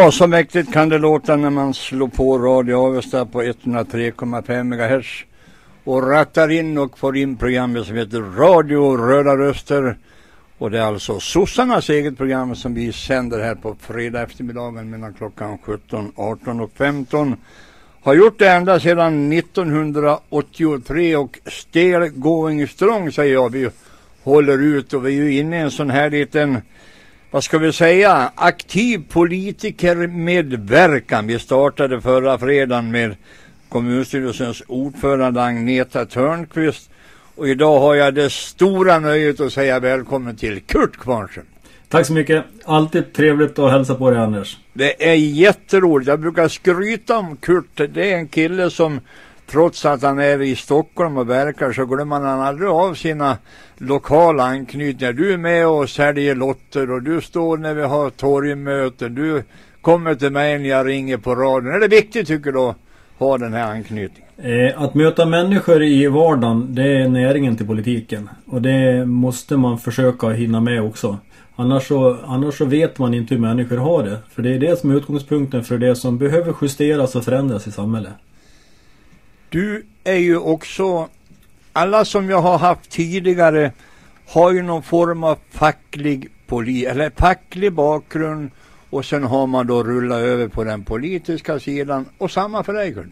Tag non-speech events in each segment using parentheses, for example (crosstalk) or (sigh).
Ja, så mäktigt kan det låta när man slår på Radio Avesta på 103,5 MHz och rattar in och får in programmet som heter Radio Röda Röster. Och det är alltså sossarnas eget program som vi sänder här på fredag eftermiddagen mellan klockan 17, 18 och 15. Har gjort det ända sedan 1983 och still going strong säger jag. Vi håller ut och vi är ju inne i en sån här liten vad ska vi säga, aktiv politikermedverkan. Vi startade förra fredagen med kommunstyrelsens ordförande Agneta Törnqvist. Och idag har jag det stora nöjet att säga välkommen till Kurt Kvarnström. Tack så mycket. Alltid trevligt att hälsa på dig Anders. Det är jätteroligt. Jag brukar skryta om Kurt. Det är en kille som trots att han är i Stockholm och verkar så glömmer han aldrig av sina lokala anknytningar. Du är med och säljer lotter och du står när vi har torgmöten. Du kommer till mig när jag ringer på radion. Är det viktigt tycker du att ha den här anknytningen? Eh, att möta människor i vardagen, det är näringen till politiken. Och det måste man försöka hinna med också. Annars så, annars så vet man inte hur människor har det. För det är det som är utgångspunkten för det som behöver justeras och förändras i samhället. Du är ju också, alla som jag har haft tidigare har ju någon form av facklig, poli, eller facklig bakgrund och sen har man då rullat över på den politiska sidan och samma för dig Kurt.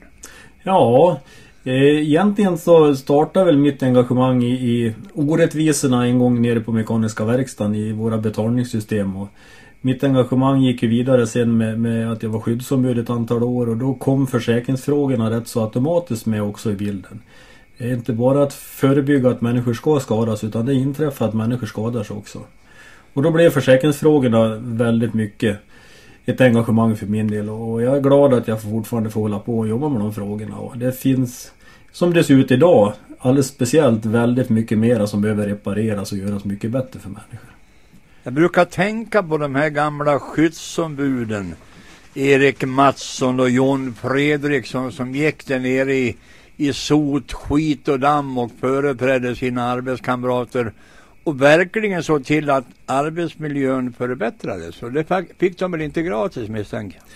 Ja, eh, egentligen så startade väl mitt engagemang i, i orättvisorna en gång nere på Mekaniska verkstaden i våra betalningssystem. Och mitt engagemang gick ju vidare sen med, med att jag var skyddsombud ett antal år och då kom försäkringsfrågorna rätt så automatiskt med också i bilden. Det är inte bara att förebygga att människor ska skadas utan det inträffar att människor skadar sig också. Och då blev försäkringsfrågorna väldigt mycket ett engagemang för min del och jag är glad att jag fortfarande får hålla på och jobba med de frågorna. Och det finns, som det ser ut idag, alldeles speciellt väldigt mycket mera som behöver repareras och göras mycket bättre för människor. Jag brukar tänka på de här gamla skyddsombuden. Erik Mattsson och John Fredriksson som gick där nere i, i sot, skit och damm och företrädde sina arbetskamrater och verkligen såg till att arbetsmiljön förbättrades. Och det fick de väl inte gratis misstänker jag?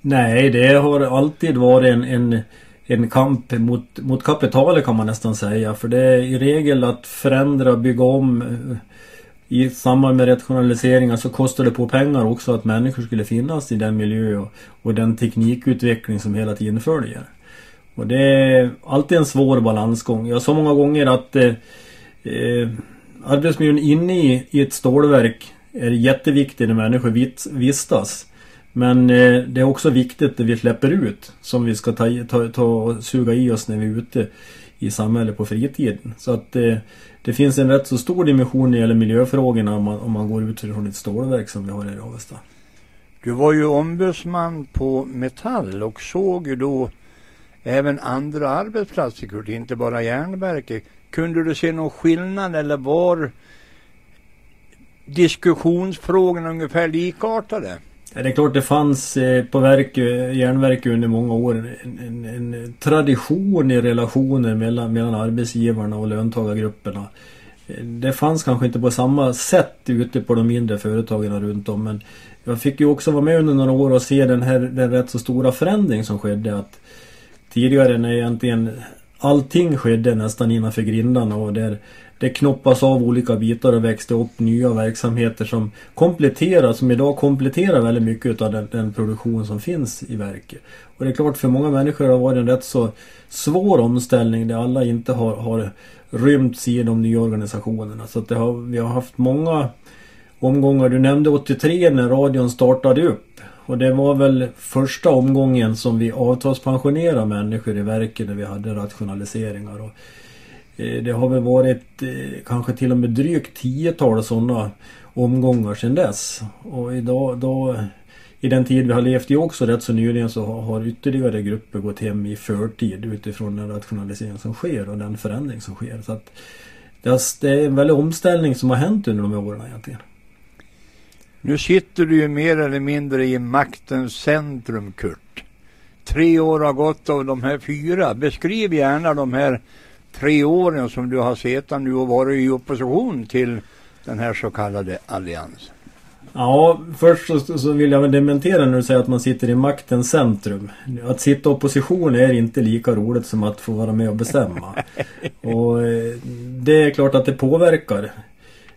Nej, det har alltid varit en, en, en kamp mot, mot kapitalet kan man nästan säga. För det är i regel att förändra, bygga om. Eh, i samband med rationaliseringar så kostar det på pengar också att människor skulle finnas i den miljö och, och den teknikutveckling som hela tiden följer. Och det är alltid en svår balansgång. Jag sa många gånger att eh, eh, arbetsmiljön inne i, i ett stålverk är jätteviktig när människor vistas. Men eh, det är också viktigt det vi släpper ut som vi ska ta, ta, ta och suga i oss när vi är ute i samhället på fritiden. Så att eh, det finns en rätt så stor dimension när det gäller miljöfrågorna om man, om man går ut från ett stålverk som vi har här i Avesta. Du var ju ombudsman på Metall och såg ju då även andra arbetsplatser, Kurt, inte bara järnverket. Kunde du se någon skillnad eller var diskussionsfrågorna ungefär likartade? Det är klart det fanns eh, på verk, eh, järnverk under många år en, en, en tradition i relationer mellan, mellan arbetsgivarna och löntagargrupperna. Eh, det fanns kanske inte på samma sätt ute på de mindre företagen runt om men jag fick ju också vara med under några år och se den här den rätt så stora förändring som skedde att tidigare när egentligen allting skedde nästan innanför grindarna och där det knoppas av olika bitar och växte upp nya verksamheter som kompletterar, som idag kompletterar väldigt mycket av den, den produktion som finns i verket. Och det är klart för många människor har det varit en rätt så svår omställning där alla inte har, har rymts i de nya organisationerna. Så att det har, vi har haft många omgångar. Du nämnde 83 när radion startade upp. Och det var väl första omgången som vi avtalspensionerade människor i verket när vi hade rationaliseringar. Och Eh, det har väl varit eh, kanske till och med drygt tiotal sådana omgångar sedan dess. Och idag då i den tid vi har levt i också rätt så nyligen så har ytterligare grupper gått hem i förtid utifrån den rationalisering som sker och den förändring som sker. Så att det är en väldig omställning som har hänt under de här åren egentligen. Nu sitter du ju mer eller mindre i maktens centrum, Kurt. Tre år har gått av de här fyra. Beskriv gärna de här tre åren som du har suttit nu och varit i opposition till den här så kallade alliansen. Ja, först så, så, vill jag väl dementera när du säger att man sitter i maktens centrum. Att sitta i opposition är inte lika roligt som att få vara med och bestämma. (laughs) och eh, det är klart att det påverkar.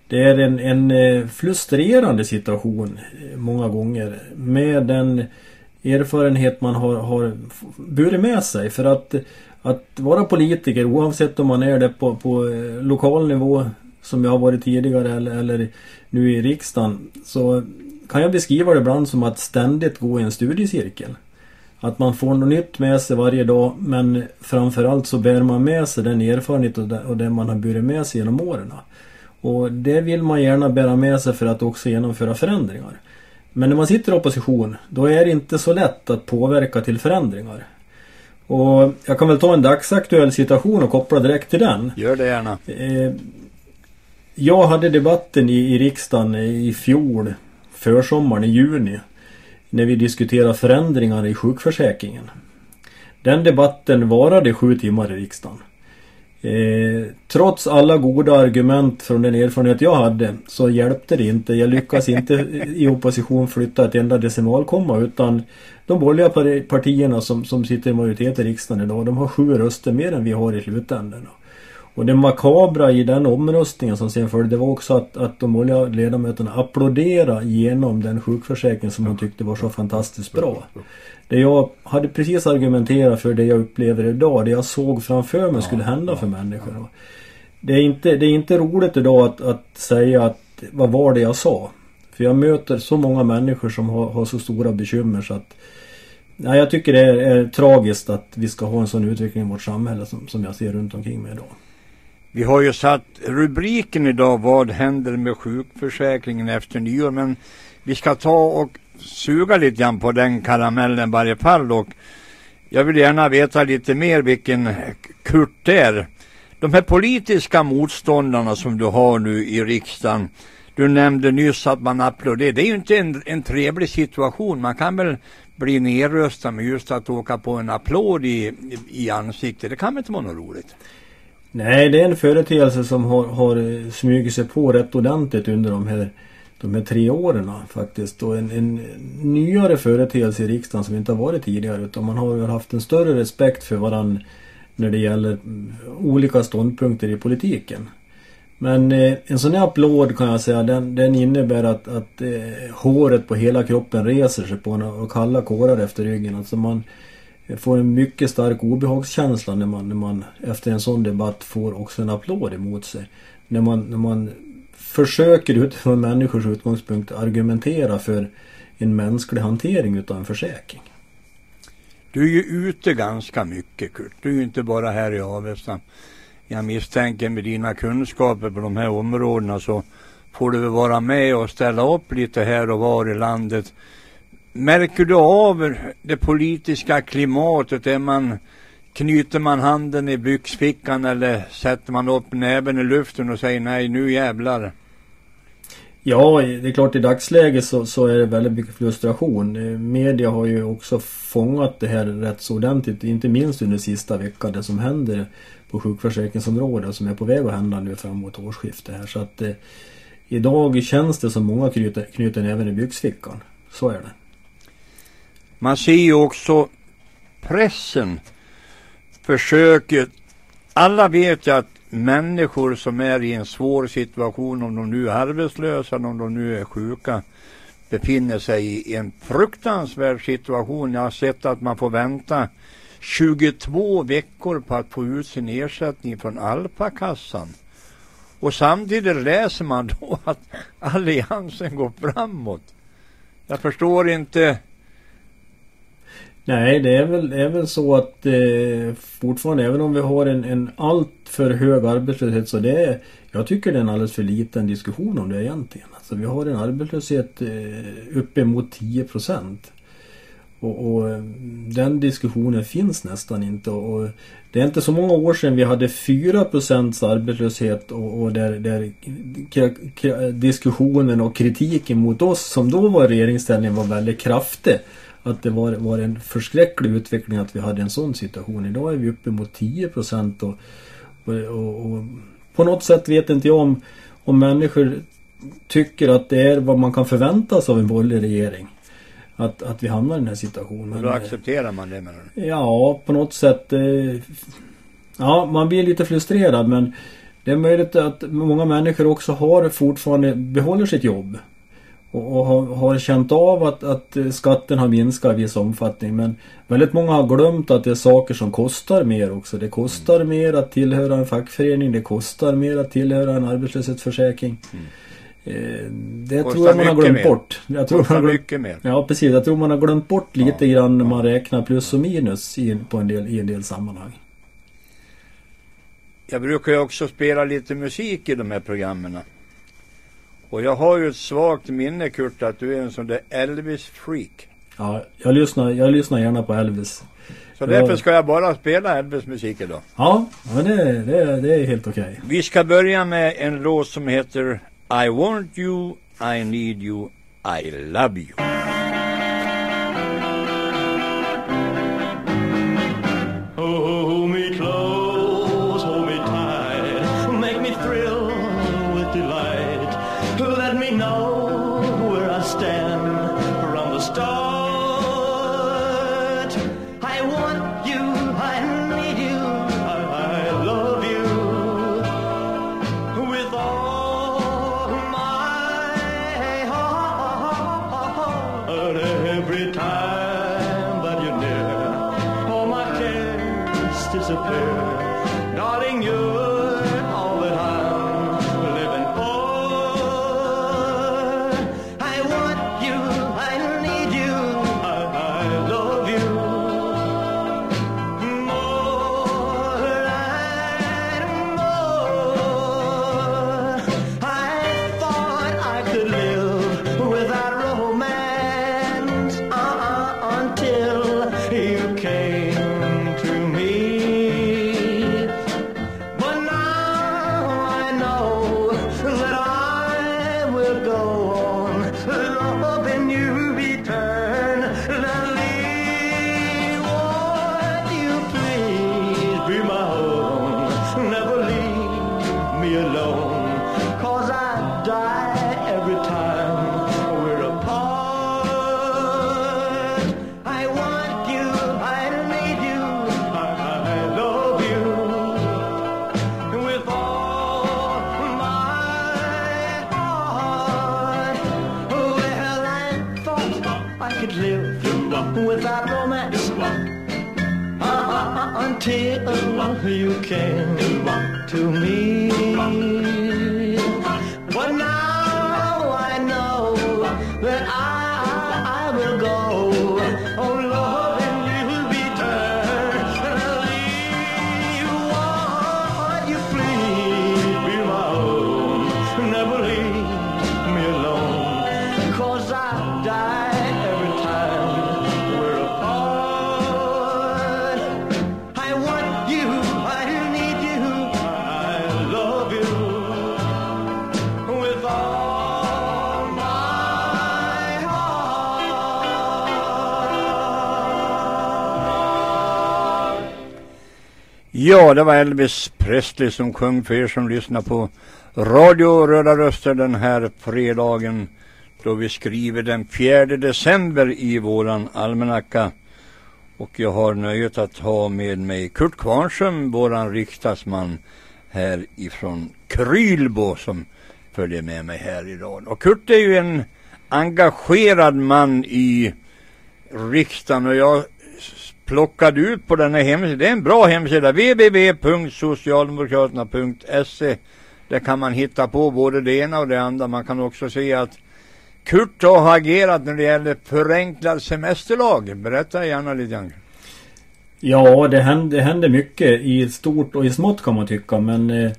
Det är en, en eh, frustrerande situation eh, många gånger med den erfarenhet man har, har burit med sig. För att, att vara politiker oavsett om man är det på, på eh, lokal nivå som jag har varit tidigare eller, eller nu i riksdagen så kan jag beskriva det ibland som att ständigt gå i en studiecirkel. Att man får något nytt med sig varje dag men framförallt så bär man med sig den erfarenhet och det, och det man har burit med sig genom åren. Och det vill man gärna bära med sig för att också genomföra förändringar. Men när man sitter i opposition då är det inte så lätt att påverka till förändringar. Och jag kan väl ta en dagsaktuell situation och koppla direkt till den. Gör det gärna. Eh, jag hade debatten i, i riksdagen i fjol, försommaren i juni, när vi diskuterade förändringar i sjukförsäkringen. Den debatten varade sju timmar i riksdagen. Eh, trots alla goda argument från den erfarenhet jag hade så hjälpte det inte. Jag lyckas inte i opposition flytta ett enda decimalkomma utan de borgerliga partierna som, som sitter i majoritet i riksdagen idag de har sju röster mer än vi har i slutändan. Och det makabra i den omröstningen som sen följde var också att, att de borgerliga ledamöterna applåderade genom den sjukförsäkring som de tyckte var så fantastiskt bra. Det jag hade precis argumenterat för det jag upplever idag, det jag såg framför mig skulle hända för människor. Det är inte, det är inte roligt idag att, att säga att vad var det jag sa? För jag möter så många människor som har, har så stora bekymmer så att Nej, jag tycker det är, är, tragiskt att vi ska ha en sån utveckling i vårt samhälle som, som jag ser runt omkring mig idag. Vi har ju satt rubriken idag Vad händer med sjukförsäkringen efter nyår? Men vi ska ta och suga lite grann på den karamellen i varje fall. Och jag vill gärna veta lite mer vilken Kurt är. De här politiska motståndarna som du har nu i riksdagen. Du nämnde nyss att man applåderar. Det är ju inte en, en trevlig situation. Man kan väl bli nedröstad med just att åka på en applåd i, i ansiktet. Det kan väl inte vara något roligt? Nej, det är en företeelse som har, har smugit sig på rätt ordentligt under de här, de här tre åren faktiskt. Och en, en nyare företeelse i riksdagen som inte har varit tidigare. Utan man har haft en större respekt för varandra när det gäller mm, olika ståndpunkter i politiken. Men eh, en sån här applåd kan jag säga, den, den innebär att, att eh, håret på hela kroppen reser sig på en och kalla kårar efter ryggen. Alltså man, får en mycket stark obehagskänsla när man, när man efter en sån debatt får också en applåd emot sig. När man, när man försöker utifrån människors utgångspunkt argumentera för en mänsklig hantering utav en försäkring. Du är ju ute ganska mycket Kurt. Du är ju inte bara här i Avesta. Jag misstänker med dina kunskaper på de här områdena så får du väl vara med och ställa upp lite här och var i landet Märker du av det politiska klimatet? Är man, knyter man handen i byxfickan eller sätter man upp näven i luften och säger nej nu jävlar? Ja, det är klart i dagsläget så, så är det väldigt mycket frustration. Eh, media har ju också fångat det här rätt så ordentligt. Inte minst under sista veckan. Det som händer på sjukförsäkringsområdet som är på väg att hända nu framåt årsskiftet här. Så att eh, idag känns det som många knyter, knyter näven i byxfickan. Så är det. Man ser ju också pressen försöker, alla vet ju att människor som är i en svår situation, om de nu är arbetslösa, om de nu är sjuka, befinner sig i en fruktansvärd situation. Jag har sett att man får vänta 22 veckor på att få ut sin ersättning från Alpakassan. Och samtidigt läser man då (laughs) att alliansen går framåt. Jag förstår inte. Nej, det är väl, är väl så att eh, fortfarande, även om vi har en, en allt för hög arbetslöshet så det är, jag tycker det är en alldeles för liten diskussion om det egentligen. Alltså vi har en arbetslöshet eh, uppemot 10 procent. Och, och, eh, den diskussionen finns nästan inte. Och, det är inte så många år sedan vi hade 4 procents arbetslöshet och, och där, där diskussionen och kritiken mot oss som då var i regeringsställning var väldigt kraftig. Att det var, var en förskräcklig utveckling att vi hade en sån situation. Idag är vi uppe mot 10 procent och, och, och, på något sätt vet inte jag om, om människor tycker att det är vad man kan förvänta sig av en borgerlig regering att, att vi hamnar i den här situationen. Och då accepterar man det menar du? Ja, på något sätt. Eh, ja, man blir lite frustrerad men det är möjligt att många människor också har fortfarande behåller sitt jobb. Och, och har, har, känt av att, att skatten har minskat i viss omfattning. Men väldigt många har glömt att det är saker som kostar mer också. Det kostar mm. mer att tillhöra en fackförening. Det kostar mer att tillhöra en arbetslöshetsförsäkring. Mm. Eh, det Kostar tror jag man har glömt mer. bort. Jag tror man glömt, mycket mer. Ja precis, jag tror man har glömt bort lite ja, grann när man räknar plus och minus i, på en del, i en del sammanhang. Jag brukar ju också spela lite musik i de här programmen. Och jag har ju ett svagt minne Kurt att du är en sån där Elvis-freak. Ja, jag lyssnar, jag lyssnar gärna på Elvis. Så därför ska jag bara spela Elvis-musik idag. Ja, men det, det, det är helt okej. Okay. Vi ska börja med en låt som heter I want you, I need you, I love you. Okay. Ja, det var Elvis Presley som sjöng för er som lyssnar på Radio Röda Röster den här fredagen då vi skriver den 4 december i våran almanacka. Och jag har nöjet att ha med mig Kurt Kvarnström, våran riksdagsman här ifrån Krylbo som följer med mig här idag. Och Kurt är ju en engagerad man i riksdagen och jag plockade ut på den här hemsidan. Det är en bra hemsida. www.socialdemokraterna.se Där kan man hitta på både det ena och det andra. Man kan också se att Kurt har agerat när det gäller förenklad semesterlag. Berätta gärna lite grann. Ja, det händer, det hände mycket i stort och i smått kan man tycka. Men eh,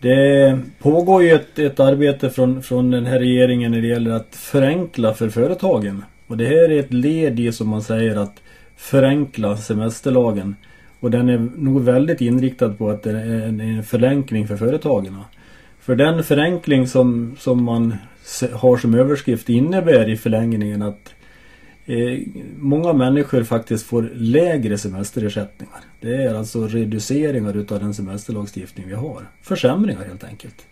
det pågår ju ett, ett arbete från, från den här regeringen när det gäller att förenkla för företagen. Och det här är ett led i som man säger att förenkla semesterlagen. Och den är nog väldigt inriktad på att det är en förenkling för företagen. För den förenkling som, som man har som överskrift innebär i förlängningen att eh, många människor faktiskt får lägre semesterersättningar. Det är alltså reduceringar utav den semesterlagstiftning vi har. Försämringar helt enkelt.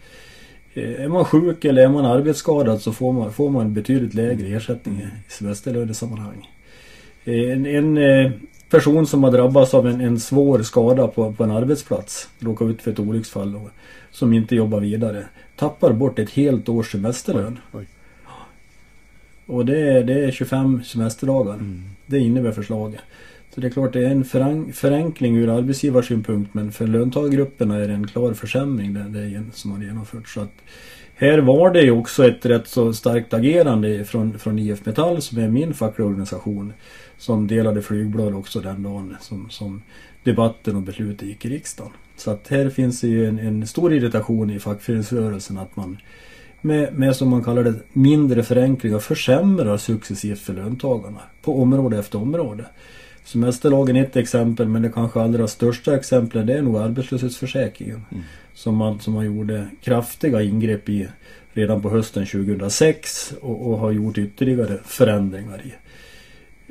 Eh, är man sjuk eller är man arbetsskadad så får man, får man betydligt lägre ersättning i semesterlönesammanhang. Eh, en, en eh, person som har drabbats av en, en svår skada på, på en arbetsplats, råkar ut för ett olycksfall och, som inte jobbar vidare, tappar bort ett helt års semesterlön. Oj, oj. Och det är, det är 25 semesterdagar. Mm. Det innebär förslaget. Så det är klart det är en förenkling ur arbetsgivarsynpunkt men för löntagargrupperna är det en klar försämring det, det som har genomförts. Så att här var det ju också ett rätt så starkt agerande från, från IF Metall som är min fackliga organisation som delade flygblad också den dagen som, som debatten och beslutet gick i riksdagen. Så att här finns ju en, en stor irritation i fackföreningsrörelsen att man med, med som man kallar det mindre förenklingar försämrar successivt för löntagarna på område efter område. Semesterlagen är ett exempel men det kanske allra största exemplet det är nog arbetslöshetsförsäkringen. Mm. Som, man, som man gjorde kraftiga ingrepp i redan på hösten 2006 och, och har gjort ytterligare förändringar i.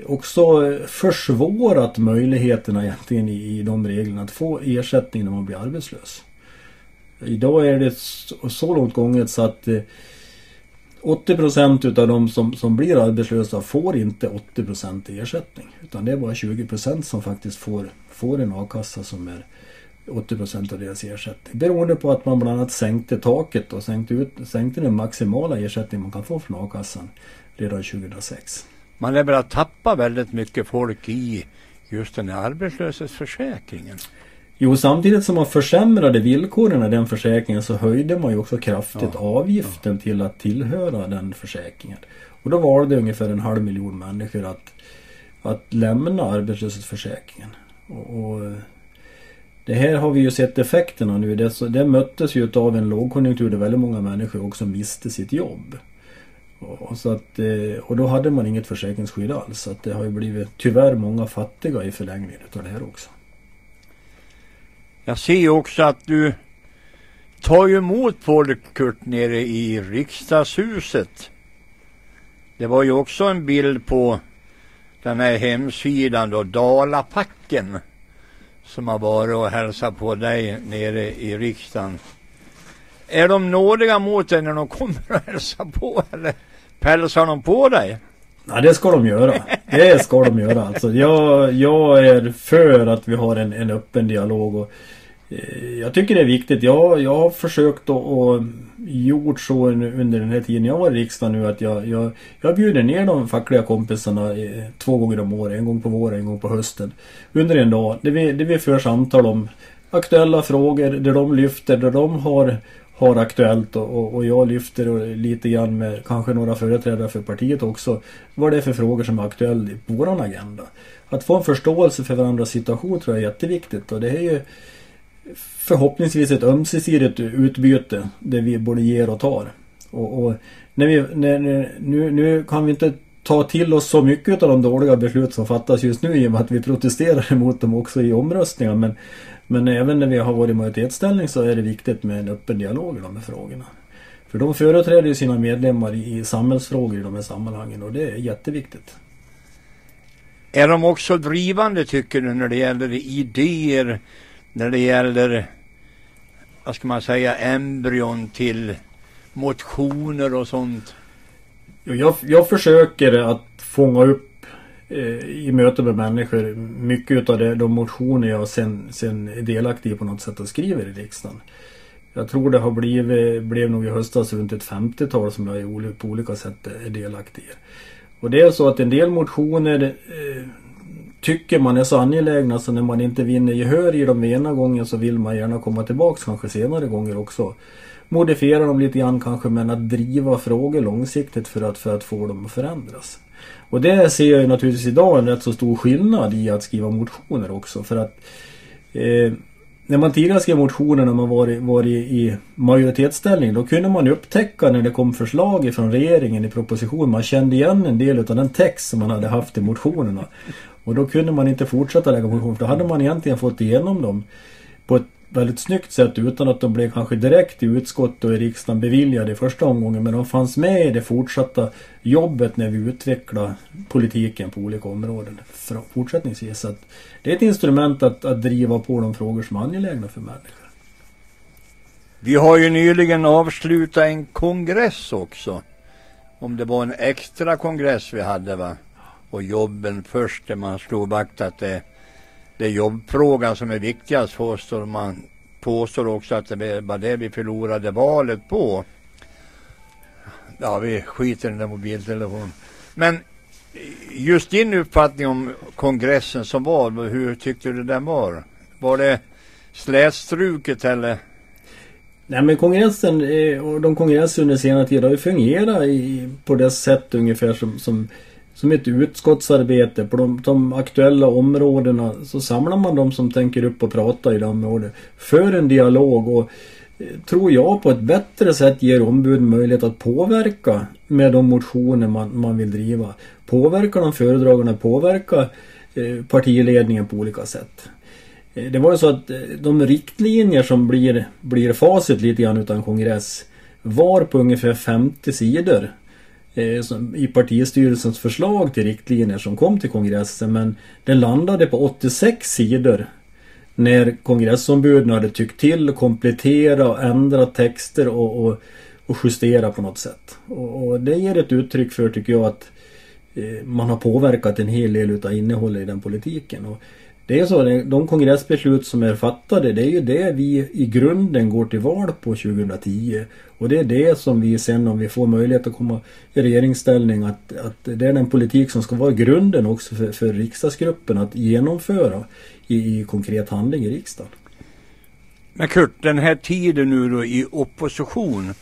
Också eh, försvårat möjligheterna egentligen i, i de reglerna att få ersättning när man blir arbetslös. Idag är det så, så långt gånget så att eh, 80% utav de som, som blir arbetslösa får inte 80% ersättning. Utan det är bara 20% som faktiskt får, får en a-kassa som är 80% av deras ersättning. Beroende på att man bland annat sänkte taket och sänkte, ut, sänkte den maximala ersättning man kan få från a-kassan redan 2006. Man är börjat tappa väldigt mycket folk i just den här arbetslöshetsförsäkringen. Jo, samtidigt som man försämrade villkoren i den försäkringen så höjde man ju också kraftigt ja, avgiften ja. till att tillhöra den försäkringen. Och då valde ungefär en halv miljon människor att, att lämna arbetslöshetsförsäkringen. Och, och det här har vi ju sett effekterna nu. Det, det möttes ju av en lågkonjunktur där väldigt många människor också miste sitt jobb. Och, så att, eh, och då hade man inget försäkringsskydd alls. Så att det har ju blivit tyvärr många fattiga i förlängningen av det här också. Jag ser ju också att du tar ju emot folk Kurt nere i riksdagshuset. Det var ju också en bild på den här hemsidan då, Dalapacken som har varit och hälsat på dig nere i riksdagen. Är de nådiga mot dig när de kommer och hälsar på eller pälsar de på dig? Ja det ska de göra. Det ska de göra alltså. Jag, jag är för att vi har en, en öppen dialog och Eh, jag tycker det är viktigt. Jag, jag har försökt att gjort så under den här tiden jag var i riksdagen nu att jag, jag, jag bjuder ner de fackliga kompisarna eh, två gånger om året. En gång på våren, en gång på hösten. Under en dag. där vi, där vi för samtal om aktuella frågor där de lyfter, där de har, har aktuellt och, och jag lyfter lite grann med kanske några företrädare för partiet också. Vad det är för frågor som är aktuella på våran agenda. Att få en förståelse för varandras situation tror jag är jätteviktigt och det är ju förhoppningsvis ett ömsesidigt utbyte där vi både ger och tar. Och, och när vi, när, nu, nu kan vi inte ta till oss så mycket av de dåliga beslut som fattas just nu i och med att vi protesterar (laughs) emot dem också i omröstningar. Men, men även när vi har varit i majoritetsställning så är det viktigt med en öppen dialog i de här frågorna. För de företräder ju sina medlemmar i, i samhällsfrågor i de här sammanhangen och det är jätteviktigt. Är de också drivande tycker du när det gäller idéer när det gäller, vad ska man säga, embryon till motioner och sånt? Jag, jag försöker att fånga upp eh, i möte med människor mycket av det, de motioner jag sen, sen är delaktig i på något sätt och skriver i riksdagen. Jag tror det har blivit, blev nog i höstas runt ett 50-tal som jag på olika sätt är delaktig i. Och det är så att en del motioner eh, tycker man är så angelägna så när man inte vinner gehör i dem ena gången så vill man gärna komma tillbaks kanske senare gånger också. modifiera dem lite grann kanske men att driva frågor långsiktigt för att, för att få dem att förändras. Och det ser jag ju naturligtvis idag en rätt så stor skillnad i att skriva motioner också för att eh, när man tidigare skrev motioner när man var, var i, i majoritetsställning då kunde man upptäcka när det kom förslag från regeringen i proposition. Man kände igen en del av den text som man hade haft i motionerna. Och då kunde man inte fortsätta lägga motioner för då hade man egentligen fått igenom dem på ett väldigt snyggt sätt utan att de blev kanske direkt i utskott och i riksdagen beviljade i första omgången. Men de fanns med i det fortsatta jobbet när vi utvecklar politiken på olika områden fortsättningsvis. Så det är ett instrument att, att driva på de frågor som är angelägna för människor. Vi har ju nyligen avslutat en kongress också. Om det var en extra kongress vi hade va? Och jobben först där man slog vakt att det det är jobbfrågan som är viktigast för oss. man. Påstår också att det var det vi förlorade valet på. Ja, vi skiter i den där mobiltelefonen. Men just din uppfattning om kongressen som var, hur tyckte du den var? Var det slätstruket eller? Nej men kongressen eh, och de kongresser under senare tid har ju fungerat i, på det sätt ungefär som, som som ett utskottsarbete på de, de, aktuella områdena så samlar man de som tänker upp och prata i det området. För en dialog och eh, tror jag på ett bättre sätt ger ombuden möjlighet att påverka med de motioner man, man vill driva. Påverka de föredragande, påverka eh, partiledningen på olika sätt. Eh, det var ju så att eh, de riktlinjer som blir, blir facit lite grann utan kongress var på ungefär 50 sidor Eh, i partistyrelsens förslag till riktlinjer som kom till kongressen men den landade på 86 sidor när kongressombuden hade tyckt till, och komplettera och ändra texter och, och, och justera på något sätt. Och, och, det ger ett uttryck för, tycker jag, att eh, man har påverkat en hel del utav innehållet i den politiken. Och det är så, de kongressbeslut som är fattade, det är ju det vi i grunden går till val på 2010. Och det är det som vi sen om vi får möjlighet att komma i regeringsställning att, att det är den politik som ska vara grunden också för, för riksdagsgruppen att genomföra i, i konkret handling i riksdagen. Men Kurt, den här tiden nu då i opposition.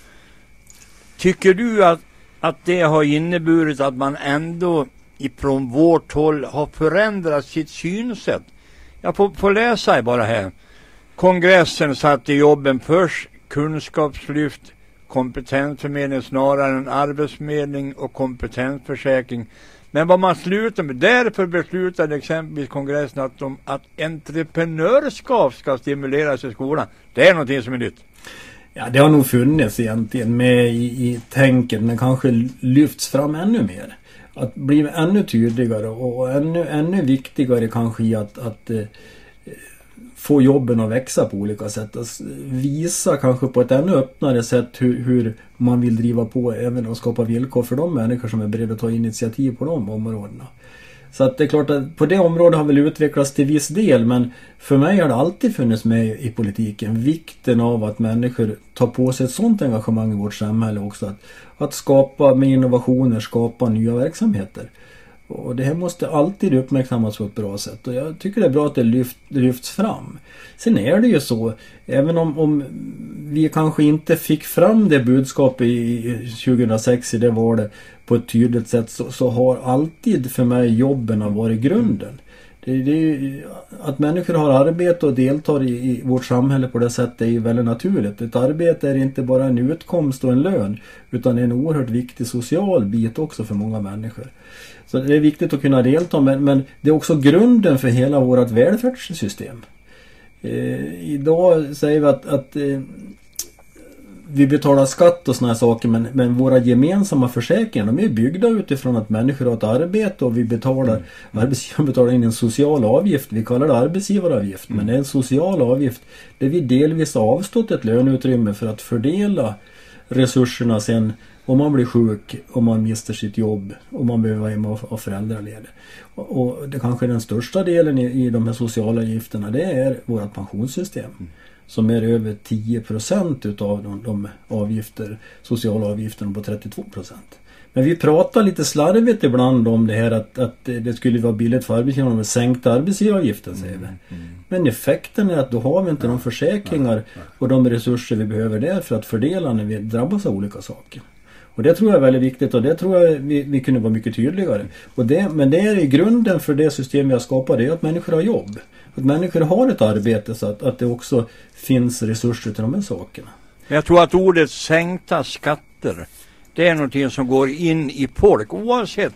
Tycker du att, att det har inneburit att man ändå ifrån vårt håll har förändrat sitt synsätt? Jag får, får läsa bara här. Kongressen satte jobben först, kunskapslyft, kompetensförmedling snarare än arbetsförmedling och kompetensförsäkring. Men vad man slutar med, därför beslutade exempelvis kongressen att, de, att entreprenörskap ska stimuleras i skolan. Det är någonting som är nytt. Ja, det har nog funnits egentligen med i, i tänket men kanske lyfts fram ännu mer. Att bli ännu tydligare och ännu, ännu viktigare kanske i att, att eh, få jobben att växa på olika sätt. Att visa kanske på ett ännu öppnare sätt hur, hur man vill driva på även och skapa villkor för de människor som är beredda att ta initiativ på de områdena. Så att det är klart att på det området har väl utvecklats till viss del men för mig har det alltid funnits med i politiken vikten av att människor tar på sig ett sådant engagemang i vårt samhälle också. Att, att skapa med innovationer, skapa nya verksamheter. Och det här måste alltid uppmärksammas på ett bra sätt och jag tycker det är bra att det lyft, lyfts fram. Sen är det ju så, även om, om vi kanske inte fick fram det budskapet i 2006 i det valet på ett tydligt sätt så, så har alltid för mig jobben varit grunden. Det, det att människor har arbete och deltar i, i, vårt samhälle på det sättet är ju väldigt naturligt. Ett arbete är inte bara en utkomst och en lön utan en oerhört viktig social bit också för många människor. Så det är viktigt att kunna delta men, men det är också grunden för hela vårt välfärdssystem. Eh, idag säger vi att, att eh, vi betalar skatt och sådana saker men, men våra gemensamma försäkringar de är byggda utifrån att människor har ett arbete och vi betalar mm. arbetsgivaren betalar in en social avgift. Vi kallar det arbetsgivaravgift mm. men det är en social avgift där vi delvis har avstått ett löneutrymme för att fördela resurserna sen om man blir sjuk, om man mister sitt jobb, om man behöver vara hemma och föräldraledig. Och, och det kanske den största delen i, i de här sociala avgifterna det är vårt pensionssystem. Mm. Som är över 10 procent utav de, de avgifter, sociala avgifterna på 32 procent. Men vi pratar lite slarvigt ibland om det här att, att det skulle vara billigt för arbetsgivarna med sänkta arbetsgivaravgiften säger vi. Mm, mm. Men effekten är att då har vi inte ja, de försäkringar nej, nej. och de resurser vi behöver där för att fördela när vi drabbas av olika saker. Och det tror jag är väldigt viktigt och det tror jag vi, vi kunde vara mycket tydligare. Och det, men det är i grunden för det system vi har skapat, det är att människor har jobb. Att människor har ett arbete så att, att det också finns resurser till de här sakerna. Jag tror att ordet sänkta skatter, det är någonting som går in i folk oavsett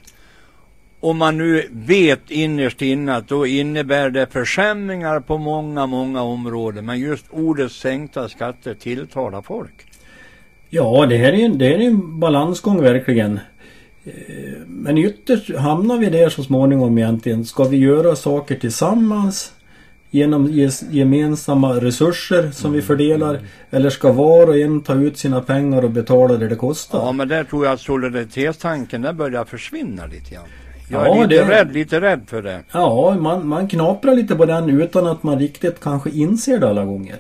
om man nu vet innerst inne att då innebär det försämringar på många, många områden. Men just ordet sänkta skatter tilltalar folk. Ja, det här är en, det är en balansgång verkligen. Eh, men ytterst hamnar vi där så småningom egentligen. Ska vi göra saker tillsammans genom gemensamma resurser som vi fördelar? Eller ska var och en ta ut sina pengar och betala det det kostar? Ja, men där tror jag att solidaritetstanken där börjar försvinna lite grann. Jag är lite, det... rädd, lite rädd för det. Ja, man, man knaprar lite på den utan att man riktigt kanske inser det alla gånger.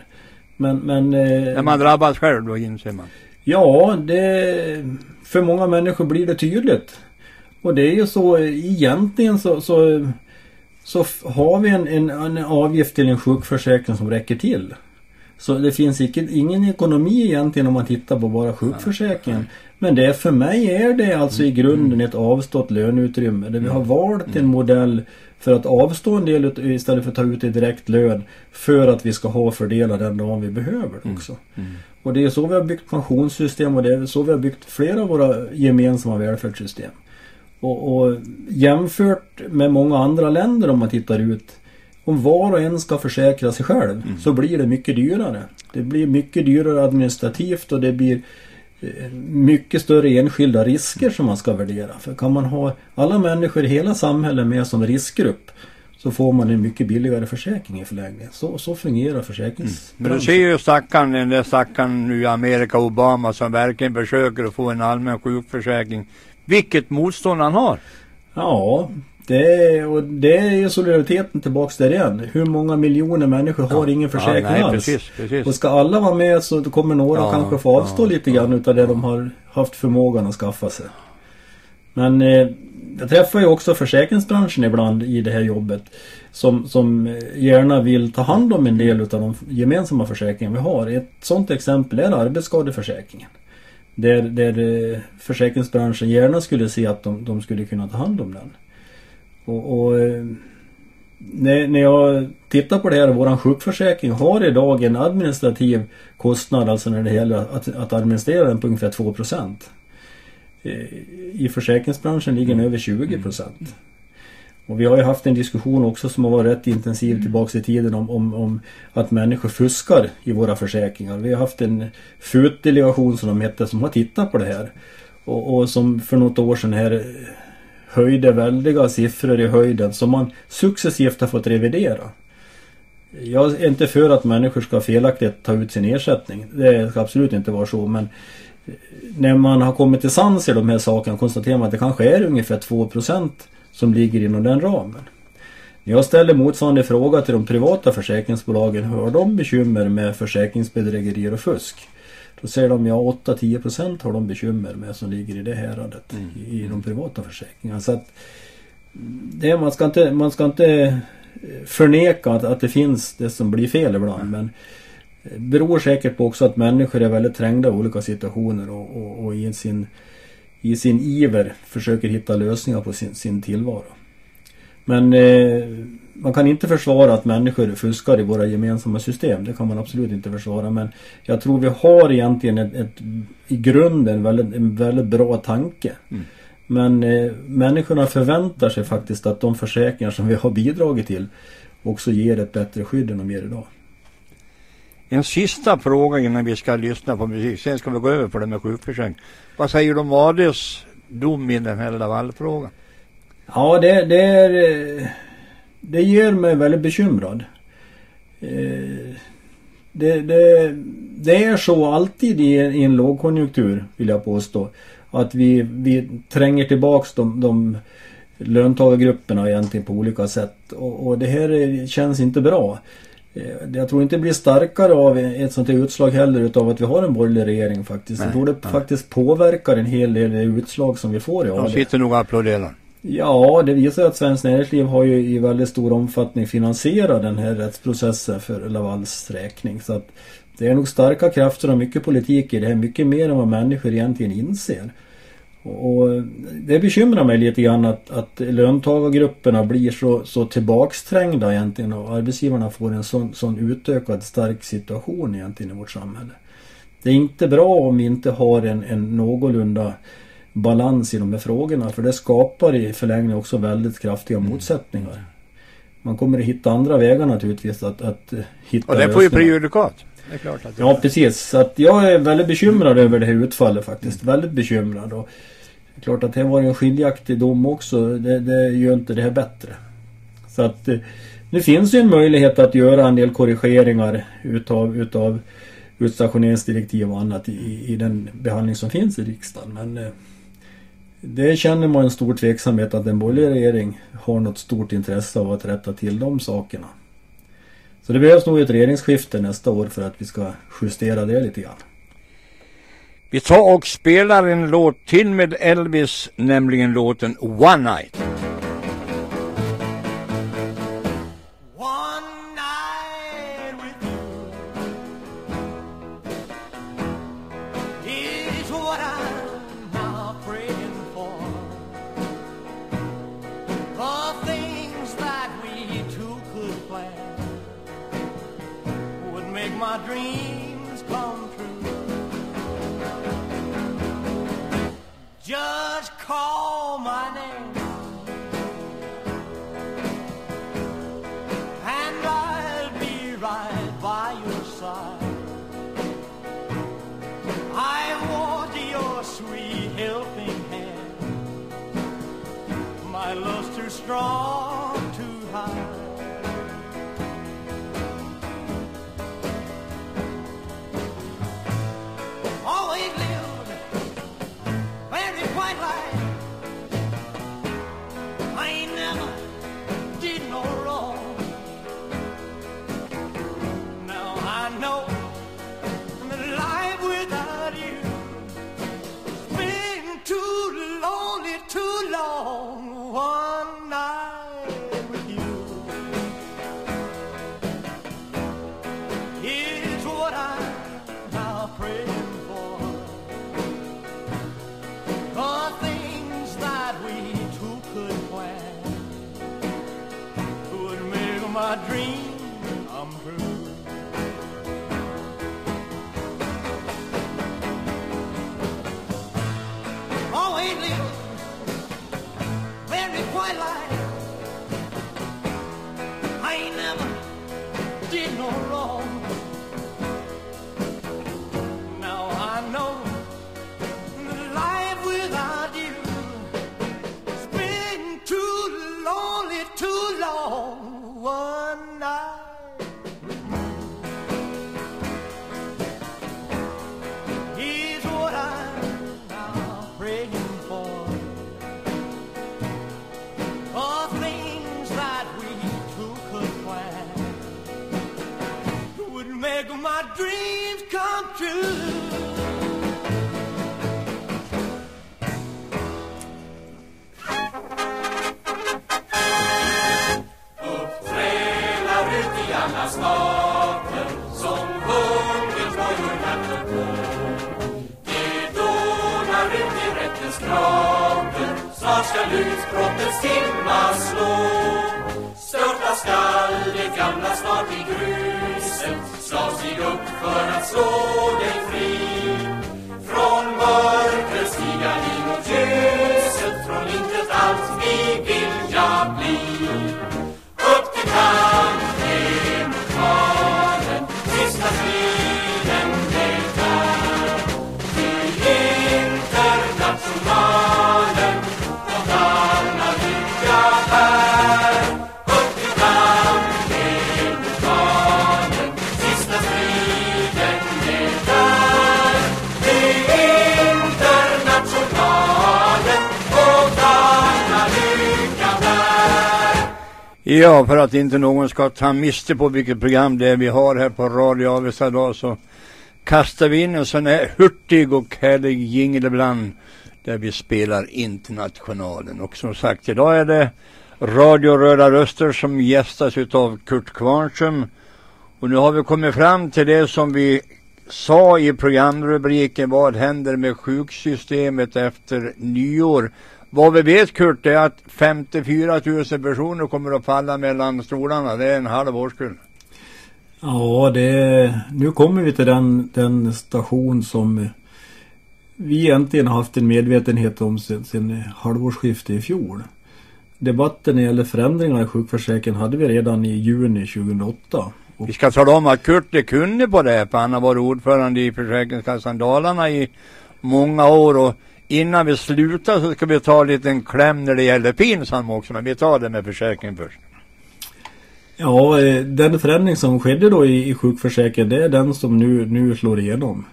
Men, men... Eh... När man drabbas själv då inser man. Ja, det, för många människor blir det tydligt. Och det är ju så egentligen så, så, så har vi en, en, en avgift till en sjukförsäkring som räcker till. Så det finns icke, ingen ekonomi egentligen om man tittar på bara sjukförsäkringen. Men det för mig är det alltså i grunden ett avstått löneutrymme. Där vi har valt en modell för att avstå en del istället för att ta ut en direkt lön. För att vi ska ha fördela den dagen vi behöver också. Mm. Mm. Och det är så vi har byggt pensionssystem och det är så vi har byggt flera av våra gemensamma välfärdssystem. Och, och jämfört med många andra länder om man tittar ut om var och en ska försäkra sig själv mm. så blir det mycket dyrare. Det blir mycket dyrare administrativt och det blir eh, mycket större enskilda risker som man ska värdera. För kan man ha alla människor i hela samhället med som riskgrupp så får man en mycket billigare försäkring i förlängningen. Så, så fungerar försäkringsbranschen. Mm. Men du ser ju stackaren, den där stackaren nu i Amerika, Obama, som verkligen försöker att få en allmän sjukförsäkring. Vilket motstånd han har. Ja, det, och det är ju solidariteten tillbaks där igen. Hur många miljoner människor har ja. ingen försäkring ja, nej, alls? Precis, precis. Och ska alla vara med så kommer några ja, kanske få avstå lite grann utav det de har haft förmågan att skaffa sig. Men eh, jag träffar ju också försäkringsbranschen ibland i det här jobbet. Som, som gärna vill ta hand om en del av de gemensamma försäkringar vi har. Ett sådant exempel är arbetsskadeförsäkringen. Där, där eh, försäkringsbranschen gärna skulle se att de, de skulle kunna ta hand om den. Och, och eh, när, när jag tittar på det här, våran sjukförsäkring har idag en administrativ kostnad, alltså när det gäller att, att administrera den på ungefär 2 procent. I försäkringsbranschen ligger den över 20 procent. Och vi har ju haft en diskussion också som har varit rätt intensiv tillbaks i tiden om, om, om att människor fuskar i våra försäkringar. Vi har haft en FUT-delegation som de hette som har tittat på det här. Och, och som för något år sedan här höjde väldiga siffror i höjden som man successivt har fått revidera. Jag är inte för att människor ska felaktigt ta ut sin ersättning. Det ska absolut inte vara så men när man har kommit till sans i de här sakerna konstaterar man att det kanske är ungefär 2% som ligger inom den ramen. Jag ställer motsvarande fråga till de privata försäkringsbolagen hur har de bekymmer med försäkringsbedrägerier och fusk? Då säger de ja 8-10% har de bekymmer med som ligger i det häradet mm. i, i de privata försäkringarna. Så att det, man, ska inte, man ska inte förneka att, att det finns det som blir fel ibland. Mm. Men beror säkert på också att människor är väldigt trängda i olika situationer och, och, och i, sin, i sin iver försöker hitta lösningar på sin, sin tillvaro. Men eh, man kan inte försvara att människor fuskar i våra gemensamma system. Det kan man absolut inte försvara. Men jag tror vi har egentligen ett, ett i grunden väldigt, en väldigt bra tanke. Mm. Men eh, människorna förväntar sig faktiskt att de försäkringar som vi har bidragit till också ger ett bättre skydd än de ger idag. En sista fråga innan vi ska lyssna på musik. Sen ska vi gå över på det med sjukförsäkring. Vad säger du om ADs dom i den här Laval-frågan? Ja, det, det, är... Eh, det gör mig väldigt bekymrad. Eh, det, det, det är så alltid i, i en lågkonjunktur, vill jag påstå. Att vi, vi tränger tillbaks de, de löntagargrupperna egentligen på olika sätt. Och, och det här eh, känns inte bra. Eh, jag tror inte det blir starkare av ett sånt här utslag heller utav att vi har en borgerlig regering faktiskt. Nej, jag tror det nej. faktiskt påverkar en hel del utslag som vi får i AD. De sitter nog och applåderar. Ja, det visar att Svenskt Näringsliv har ju i väldigt stor omfattning finansierat den här rättsprocessen för Lavals räkning. Så att det är nog starka krafter och mycket politik i det här, mycket mer än vad människor egentligen inser. Och det bekymrar mig lite grann att, att löntagargrupperna blir så, så tillbaksträngda egentligen och arbetsgivarna får en sån, sån utökad stark situation egentligen i vårt samhälle. Det är inte bra om vi inte har en, en någorlunda balans i de här frågorna för det skapar i förlängningen också väldigt kraftiga mm. motsättningar. Man kommer att hitta andra vägar naturligtvis att, att hitta Och det får ju prejudikat. Det är klart att ja precis. Så att jag är väldigt bekymrad över det här utfallet faktiskt. Mm. Väldigt bekymrad. Och klart att det var en skiljaktig dom också. Det, det gör inte det här bättre. Så att eh, nu finns ju en möjlighet att göra en del korrigeringar utav, utav utstationeringsdirektiv och annat i, i den behandling som finns i riksdagen. Men eh, det känner man en stor tveksamhet att en borgerlig regering har något stort intresse av att rätta till de sakerna. Så det behövs nog ett regeringsskifte nästa år för att vi ska justera det lite grann. Vi tar och spelar en låt till med Elvis, nämligen låten One Night. call my name. And I'll be right by your side. I want your sweet helping hand. My love's too strong. my dreams. Jag för att inte någon ska ta miste på vilket program det är vi har här på Radio Avesta idag så kastar vi in en sån här hurtig och härlig jingel ibland där vi spelar Internationalen. Och som sagt, idag är det Radio Röda Röster som gästas utav Kurt Kvarnström. Och nu har vi kommit fram till det som vi sa i programrubriken Vad händer med sjuksystemet efter nyår? Vad vi vet Kurt är att 54 000 personer kommer att falla mellan stolarna. Det är en halv årskull. Ja, det, nu kommer vi till den, den station som vi egentligen har haft en medvetenhet om sedan, sedan halvårsskiftet i fjol. Debatten när det gäller förändringar i sjukförsäkringen hade vi redan i juni 2008. Och vi ska tala om att Kurt är kunnig på det, för han har varit ordförande i Försäkringskassan Dalarna i många år och innan vi slutar så ska vi ta en liten kläm när det gäller Pinsam också, men vi tar det med försäkringen först. Ja, eh, den förändring som skedde då i, i sjukförsäkringen det är den som nu, nu slår igenom.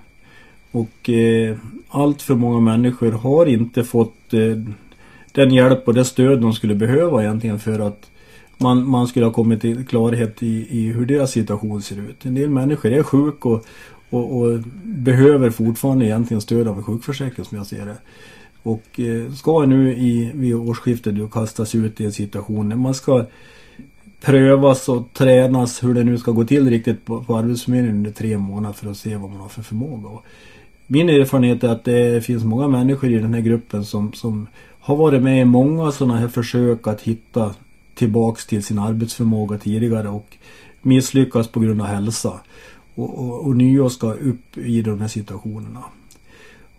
Och eh, allt för många människor har inte fått eh, den hjälp och det stöd de skulle behöva egentligen för att man, man skulle ha kommit till klarhet i, i hur deras situation ser ut. En del människor är sjuk och, och, och behöver fortfarande egentligen stöd av en sjukförsäkring som jag ser det. Och eh, ska nu i, vid årsskiftet då kastas ut i en situation där man ska prövas och tränas hur det nu ska gå till riktigt på, på Arbetsförmedlingen under tre månader för att se vad man har för förmåga. Och min erfarenhet är att det finns många människor i den här gruppen som, som har varit med i många sådana här försök att hitta tillbaks till sin arbetsförmåga tidigare och misslyckas på grund av hälsa. Och, och, och nio ska upp i de här situationerna.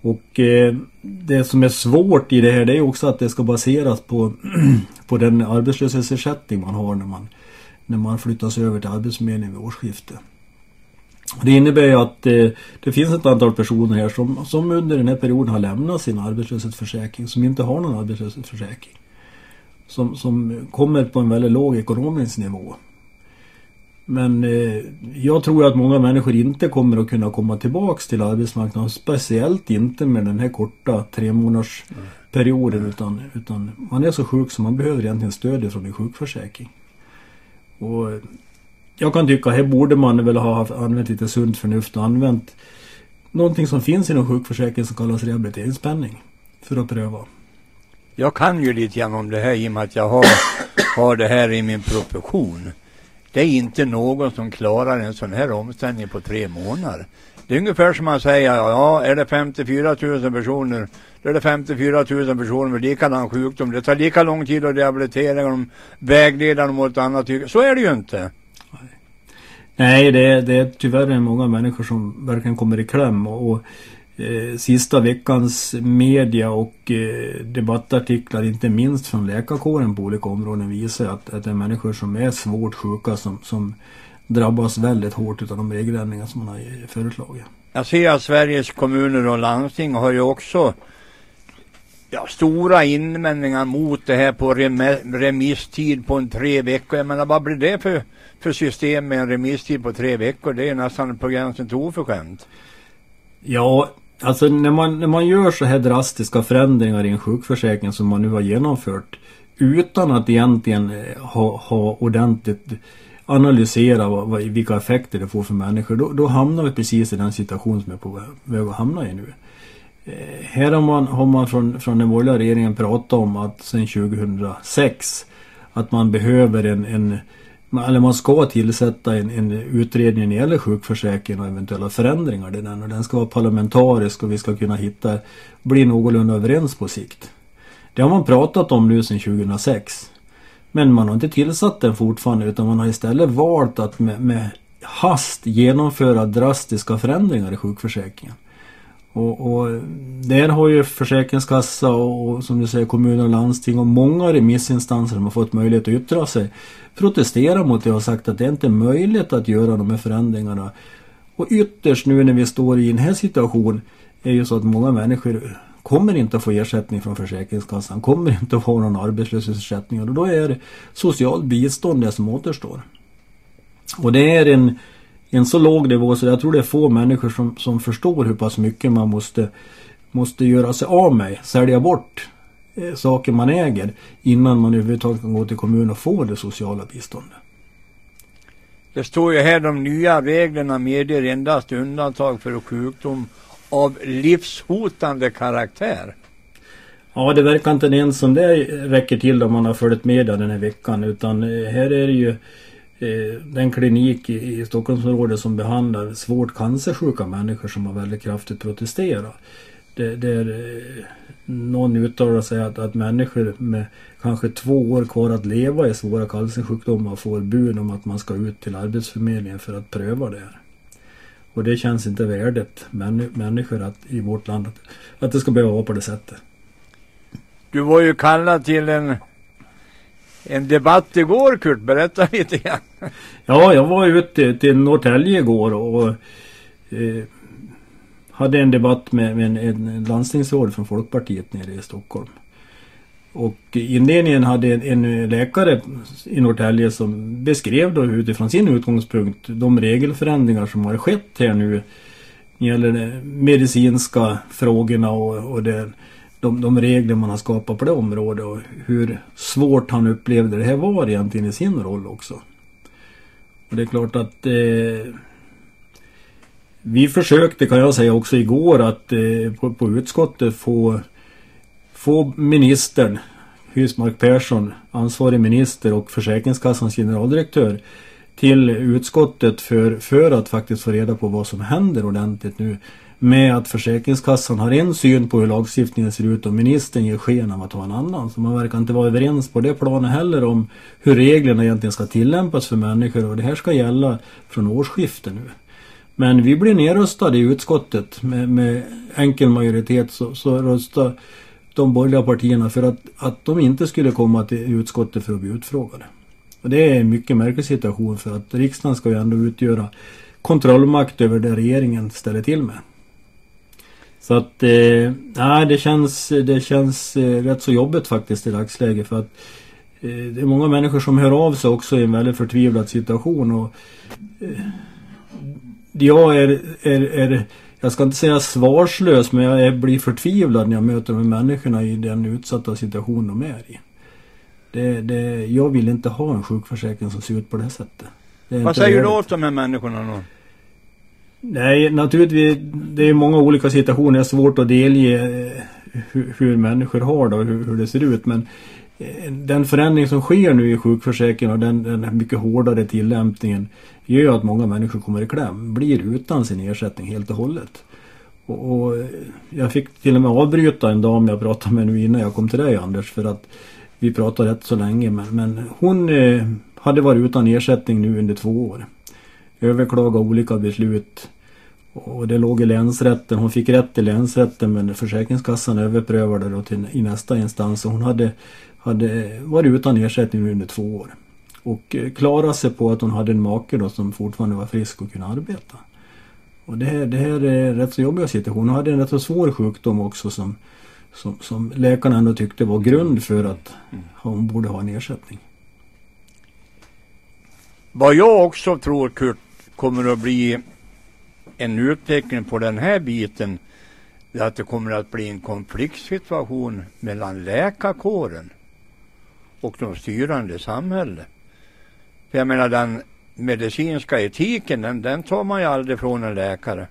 Och eh, det som är svårt i det här det är också att det ska baseras på, (clears throat) på den arbetslöshetsersättning man har när man, när man flyttas över till arbetsförmedlingen vid årsskiftet. Det innebär att eh, det finns ett antal personer här som, som under den här perioden har lämnat sin arbetslöshetsförsäkring som inte har någon arbetslöshetsförsäkring. Som, som kommer på en väldigt låg ekonomisk nivå. Men eh, jag tror att många människor inte kommer att kunna komma tillbaks till arbetsmarknaden. Speciellt inte med den här korta tre månaders perioden utan, utan man är så sjuk så man behöver egentligen stöd från en sjukförsäkring. Och jag kan tycka här borde man väl ha använt lite sunt förnuft och använt någonting som finns inom sjukförsäkringen som kallas rehabiliteringspenning för att pröva. Jag kan ju lite grann om det här i och med att jag har, har det här i min profession. Det är inte någon som klarar en sån här omställning på tre månader. Det är ungefär som man säger, ja är det 54 000 personer, då är det 54 000 personer med likadan sjukdom. Det tar lika lång tid att rehabilitera dem, vägleda dem mot annat. Så är det ju inte. Nej, det är, det är tyvärr många människor som verkligen kommer i kläm. Och, och eh, sista veckans media och eh, debattartiklar, inte minst från läkarkåren på olika områden, visar att, att det är människor som är svårt sjuka som, som drabbas väldigt hårt av de regeländringar som man har föreslagit. Jag ser att Sveriges kommuner och landsting har ju också ja, stora invändningar mot det här på rem remisstid på en tre veckor. Jag menar, vad blir det för, för system med en remisstid på tre veckor? Det är nästan på gränsen till oförskämt. Ja, alltså när man, när man gör så här drastiska förändringar i en sjukförsäkring som man nu har genomfört utan att egentligen eh, ha, ha ordentligt analysera vad, vad, vilka effekter det får för människor. Då, då hamnar vi precis i den situation som är på väg att hamna i nu. Eh, här har man, har man från, från den borgerliga regeringen pratat om att sedan 2006 att man behöver en, en eller man ska tillsätta en, en utredning när det gäller sjukförsäkringen och eventuella förändringar i den. Och den ska vara parlamentarisk och vi ska kunna hitta, bli någorlunda överens på sikt. Det har man pratat om nu sedan 2006. Men man har inte tillsatt den fortfarande utan man har istället valt att med, med hast genomföra drastiska förändringar i sjukförsäkringen. Och, och där har ju Försäkringskassa och, och, som du säger kommuner och landsting och många remissinstanser som har fått möjlighet att yttra sig protesterar mot det och sagt att det är inte möjligt att göra de här förändringarna. Och ytterst nu när vi står i den här situationen är ju så att många människor kommer inte att få ersättning från Försäkringskassan, kommer inte att få någon arbetslöshetsersättning och då är det socialt bistånd det som återstår. Och det är en en så låg nivå så jag tror det är få människor som, som förstår hur pass mycket man måste, måste göra sig av med, sälja bort eh, saker man äger innan man överhuvudtaget kan gå till kommunen och få det sociala biståndet. Det står ju här de nya reglerna medger endast undantag för sjukdom av livshotande karaktär. Ja, det verkar inte ens som det räcker till om man har följt med den här veckan utan eh, här är det ju Eh, den klinik i, Stockholmsområdet som behandlar svårt cancersjuka människor som har väldigt kraftigt protesterat. Det, där eh, någon uttalar sig att, att människor med kanske två år kvar att leva i svåra cancersjukdomar får bud om att man ska ut till Arbetsförmedlingen för att pröva det här. Och det känns inte värdigt män, människor att, i vårt land att, att det ska behöva vara på det sättet. Du var ju kallad till en, en debatt igår Kurt, berätta (laughs) lite grann. Ja, jag var ute till Norrtälje igår och eh, hade en debatt med, med en, en landstingsråd från Folkpartiet nere i Stockholm. Och inledningen hade en, en läkare i Norrtälje som beskrev då utifrån sin utgångspunkt de regelförändringar som har skett här nu. När det gäller de medicinska frågorna och, och det, de, de regler man har skapat på det området och hur svårt han upplevde det här var egentligen i sin roll också. Och det är klart att eh, vi försökte kan jag säga också igår att eh, på, på utskottet få få ministern Husmark Persson, ansvarig minister och Försäkringskassans generaldirektör till utskottet för, för att faktiskt få reda på vad som händer ordentligt nu med att Försäkringskassan har en syn på hur lagstiftningen ser ut och ministern ger sken av att ha en annan. Så man verkar inte vara överens på det planet heller om hur reglerna egentligen ska tillämpas för människor och det här ska gälla från årsskiftet nu. Men vi blir nedröstade i utskottet med, med enkel majoritet så, så röstar de borgerliga partierna för att, att de inte skulle komma till utskottet för att bli utfrågade. Och det är en mycket märklig situation för att riksdagen ska ju ändå utgöra kontrollmakt över det regeringen ställer till med. Så att, eh, nej det känns, det känns eh, rätt så jobbigt faktiskt i dagsläget för att eh, det är många människor som hör av sig också i en väldigt förtvivlad situation och eh, jag är, är, är jag ska inte säga svarslös men jag blir förtvivlad när jag möter de människorna i den utsatta situation de är i. Det, det, jag vill inte ha en sjukförsäkring som ser ut på det här sättet. Vad säger du åt de här människorna då? Nej, naturligtvis. Det är många olika situationer. Det är svårt att delge eh, hur, hur människor har det och hur, hur, det ser ut. Men eh, den förändring som sker nu i sjukförsäkringen och den, den mycket hårdare tillämpningen gör ju att många människor kommer i kläm. Blir utan sin ersättning helt och hållet. Och, och eh, jag fick till och med avbryta en dam jag pratade med nu innan jag kom till dig Anders för att vi pratade rätt så länge men, men hon eh, hade varit utan ersättning nu under två år. Överklaga olika beslut och det låg i länsrätten. Hon fick rätt i länsrätten men Försäkringskassan överprövade det till, i nästa instans och hon hade, hade varit utan ersättning under två år. Och eh, klarade sig på att hon hade en make då som fortfarande var frisk och kunde arbeta. Och det här, det här är rätt så jobbiga situation. Hon hade en rätt så svår sjukdom också som, som, som läkarna ändå tyckte var grund för att hon borde ha en ersättning. Vad jag också tror Kurt kommer att bli en utveckling på den här biten är att det kommer att bli en konfliktsituation mellan läkarkåren och de styrande i samhället. För jag menar den medicinska etiken den, den tar man ju aldrig från en läkare.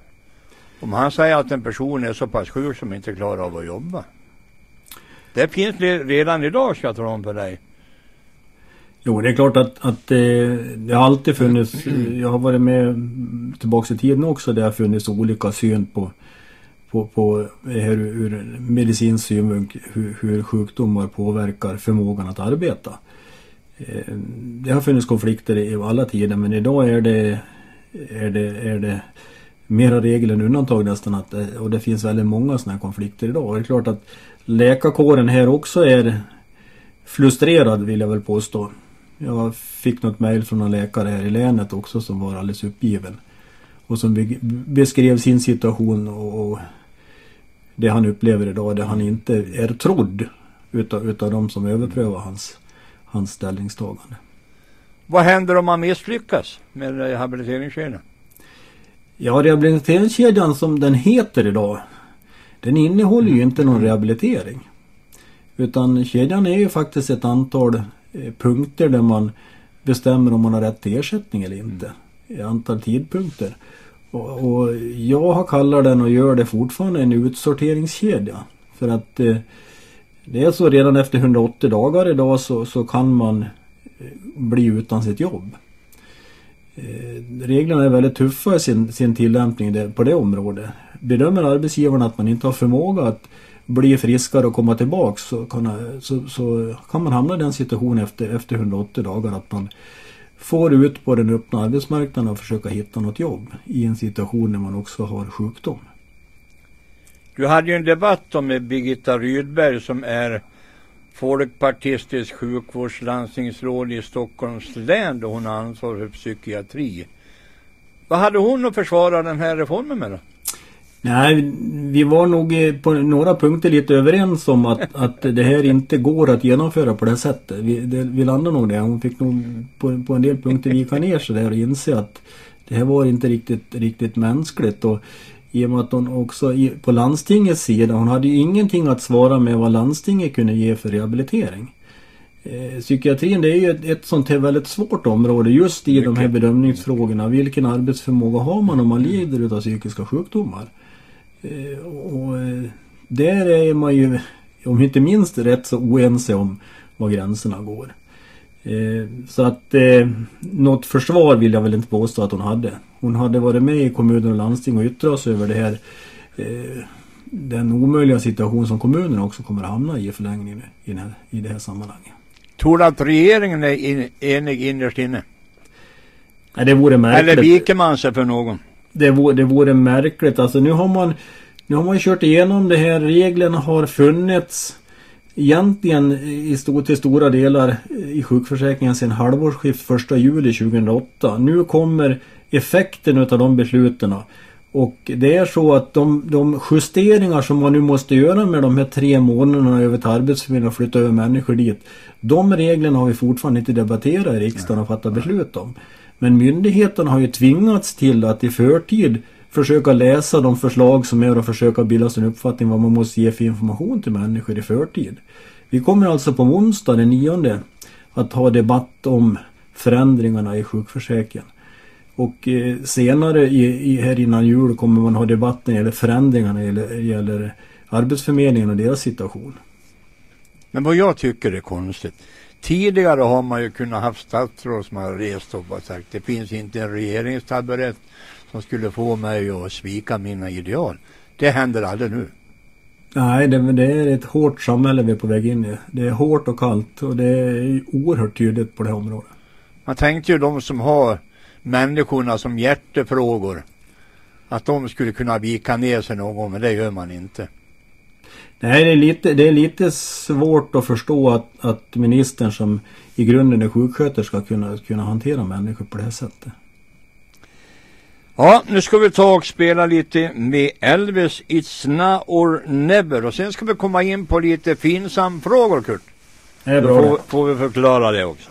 Om han säger att en person är så pass sjuk som inte klarar av att jobba. Det finns redan idag ska jag tala om för dig. Jo, det är klart att, att eh, det har alltid funnits, jag har varit med tillbaka i tiden också, det har funnits olika syn på, på, på hur, ur medicinsk synvinkel hur, hur sjukdomar påverkar förmågan att arbeta. Eh, det har funnits konflikter i alla tider men idag är det, är det, är det mera regel än undantag nästan att, eh, och det finns väldigt många sådana här konflikter idag. Och det är klart att läkarkåren här också är frustrerad vill jag väl påstå. Jag fick något mejl från en läkare här i länet också som var alldeles uppgiven. Och som beskrev sin situation och, det han upplever idag, det han inte är trodd utav, utav de som överprövar hans hans ställningstagande. Vad händer om man misslyckas med rehabiliteringskedjan? Ja, rehabiliteringskedjan som den heter idag den innehåller ju inte någon rehabilitering. Utan kedjan är ju faktiskt ett antal punkter där man bestämmer om man har rätt till ersättning eller inte. I antal tidpunkter. Och, och jag har kallat den och gör det fortfarande en utsorteringskedja. För att eh, det är så redan efter 180 dagar idag så, så kan man eh, bli utan sitt jobb. Eh, reglerna är väldigt tuffa i sin, sin tillämpning på det området. Bedömer arbetsgivaren att man inte har förmåga att bli friskare och komma tillbaks så kan, så, så kan man hamna i den situationen efter, efter 180 dagar att man får ut på den öppna arbetsmarknaden och försöka hitta något jobb i en situation när man också har sjukdom. Du hade ju en debatt om med Birgitta Rydberg som är folkpartistisk sjukvårdslandstingsråd i Stockholms län då hon har ansvar för psykiatri. Vad hade hon att försvara den här reformen med då? Nej, vi var nog på några punkter lite överens om att, (laughs) att det här inte går att genomföra på det här sättet. Vi, det, vi landade nog det. Hon fick nog på, på en del punkter vika (laughs) ner sig där och inse att det här var inte riktigt, riktigt mänskligt. Och i och med att hon också på landstingets sida, hon hade ju ingenting att svara med vad landstinget kunde ge för rehabilitering. Eh, psykiatrin det är ju ett, ett sånt här väldigt svårt område just i Mycket. de här bedömningsfrågorna. Vilken arbetsförmåga har man om man lider av psykiska sjukdomar? Eh, och eh, där är man ju, om inte minst, rätt så oense om var gränserna går. Eh, så att något försvar vill jag väl inte påstå att hon hade. Hon hade varit med i kommuner och landsting och yttrat sig över det här den omöjliga situation som kommunerna också kommer att hamna i förlängningen i, här, i det här sammanhanget. Tror du att regeringen är in, enig innerst inne? Nej, det vore märkligt. Eller viker man sig för någon? Det vore, det vore märkligt. Alltså nu har man nu har man kört igenom det här. Reglerna har funnits egentligen i stor, till stora delar i sjukförsäkringen sedan halvårsskift 1 juli 2008. Nu kommer effekten av de besluten. Och det är så att de, de, justeringar som man nu måste göra med de här tre månaderna över till Arbetsförmedlingen och flytta över människor dit. De reglerna har vi fortfarande inte debatterat i riksdagen och fattat beslut om. Men myndigheterna har ju tvingats till att i förtid försöka läsa de förslag som är och försöka bilda sig en uppfattning vad man måste ge för information till människor i förtid. Vi kommer alltså på onsdag den 9 att ha debatt om förändringarna i sjukförsäkringen. Och eh, senare i, i, här innan jul kommer man ha debatt när det gäller förändringarna när det gäller Arbetsförmedlingen och deras situation. Men vad jag tycker är konstigt. Tidigare har man ju kunnat haft statsråd som har rest upp och sagt det finns inte en regeringstaburett som skulle få mig att svika mina ideal. Det händer aldrig nu. Nej, det, det, är ett hårt samhälle vi är på väg in i. Det är hårt och kallt och det är oerhört tydligt på det här området. Man tänkte ju de som har människorna som hjärtefrågor att de skulle kunna vika ner sig någon gång, men det gör man inte. Nej, det är lite, det är lite svårt att förstå att, att ministern som i grunden är sjuksköterska kunna, kunna hantera människor på det här sättet. Ja, nu ska vi ta och spela lite med Elvis It's Now or Never och sen ska vi komma in på lite Finsam-frågor Kurt. Det är bra. Då får, får vi förklara det också.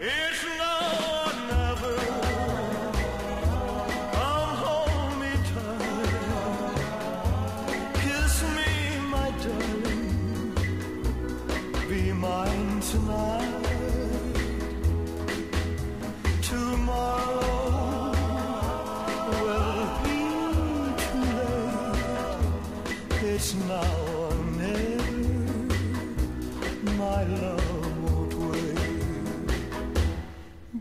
Tonight.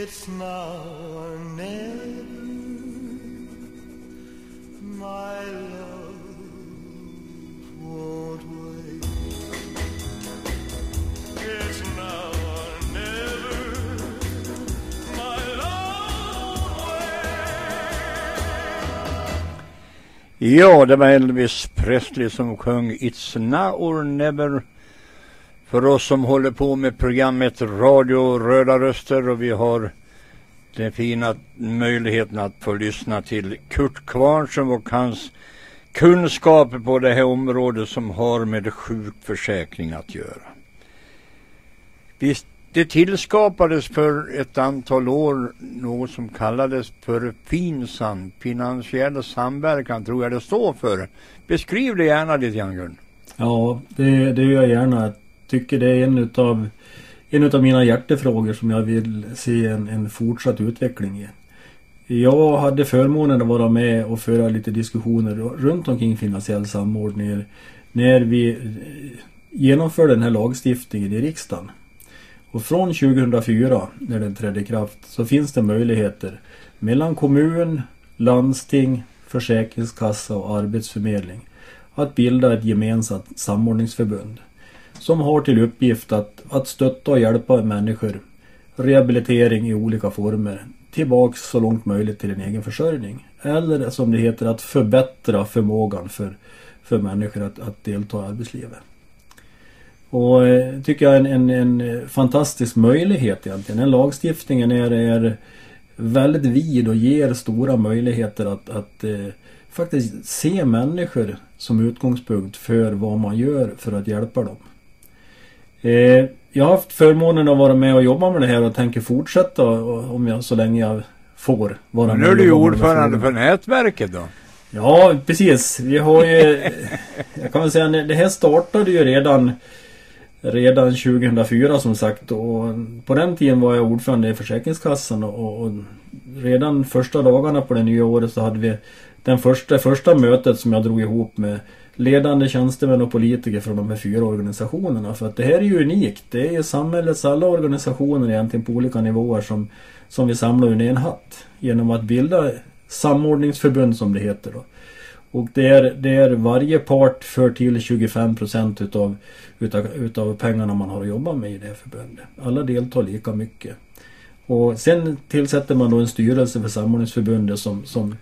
It's now or never. My love won't wait. It's now or never. My love wait. Ja, det var Elvis Presley som sjöng It's now or never. För oss som håller på med programmet Radio Röda Röster och vi har den fina möjligheten att få lyssna till Kurt Kvarnström och hans kunskaper på det här området som har med sjukförsäkring att göra. Visst, det tillskapades för ett antal år något som kallades för FINSAM, finansiell samverkan tror jag det står för. Beskriv det gärna lite grann Gun. Ja, det, det gör jag gärna. Jag tycker det är en utav en utav mina hjärtefrågor som jag vill se en, en fortsatt utveckling i. Jag hade förmånen att vara med och föra lite diskussioner runt omkring finansiell samordning när vi eh, genomförde den här lagstiftningen i riksdagen. Och från 2004 när den trädde i kraft så finns det möjligheter mellan kommun, landsting, försäkringskassa och arbetsförmedling att bilda ett gemensamt samordningsförbund som har till uppgift att, att stötta och hjälpa människor rehabilitering i olika former tillbaks så långt möjligt till en egen försörjning. Eller som det heter att förbättra förmågan för, för människor att, att delta i arbetslivet. Och eh, tycker jag är en, en, en fantastisk möjlighet egentligen. Den lagstiftningen är, är väldigt vid och ger stora möjligheter att, att eh, faktiskt se människor som utgångspunkt för vad man gör för att hjälpa dem. Eh, jag har haft förmånen att vara med och jobba med det här och tänker fortsätta om jag så länge jag får vara Men med. nu är du ju ordförande för nätverket då. Ja, precis. Vi har ju... (laughs) jag kan väl säga det här startade ju redan Redan 2004 som sagt och på den tiden var jag ordförande i Försäkringskassan och, och redan första dagarna på det nya året så hade vi den första, första mötet som jag drog ihop med ledande tjänstemän och politiker från de här fyra organisationerna. För att det här är ju unikt. Det är ju samhällets alla organisationer egentligen på olika nivåer som, som vi samlar under en hatt. Genom att bilda samordningsförbund som det heter då. Och det är, det är varje part för till 25 procent utav, utav, utav pengarna man har att jobba med i det förbundet. Alla deltar lika mycket. Och sen tillsätter man då en styrelse för samordningsförbundet som, som,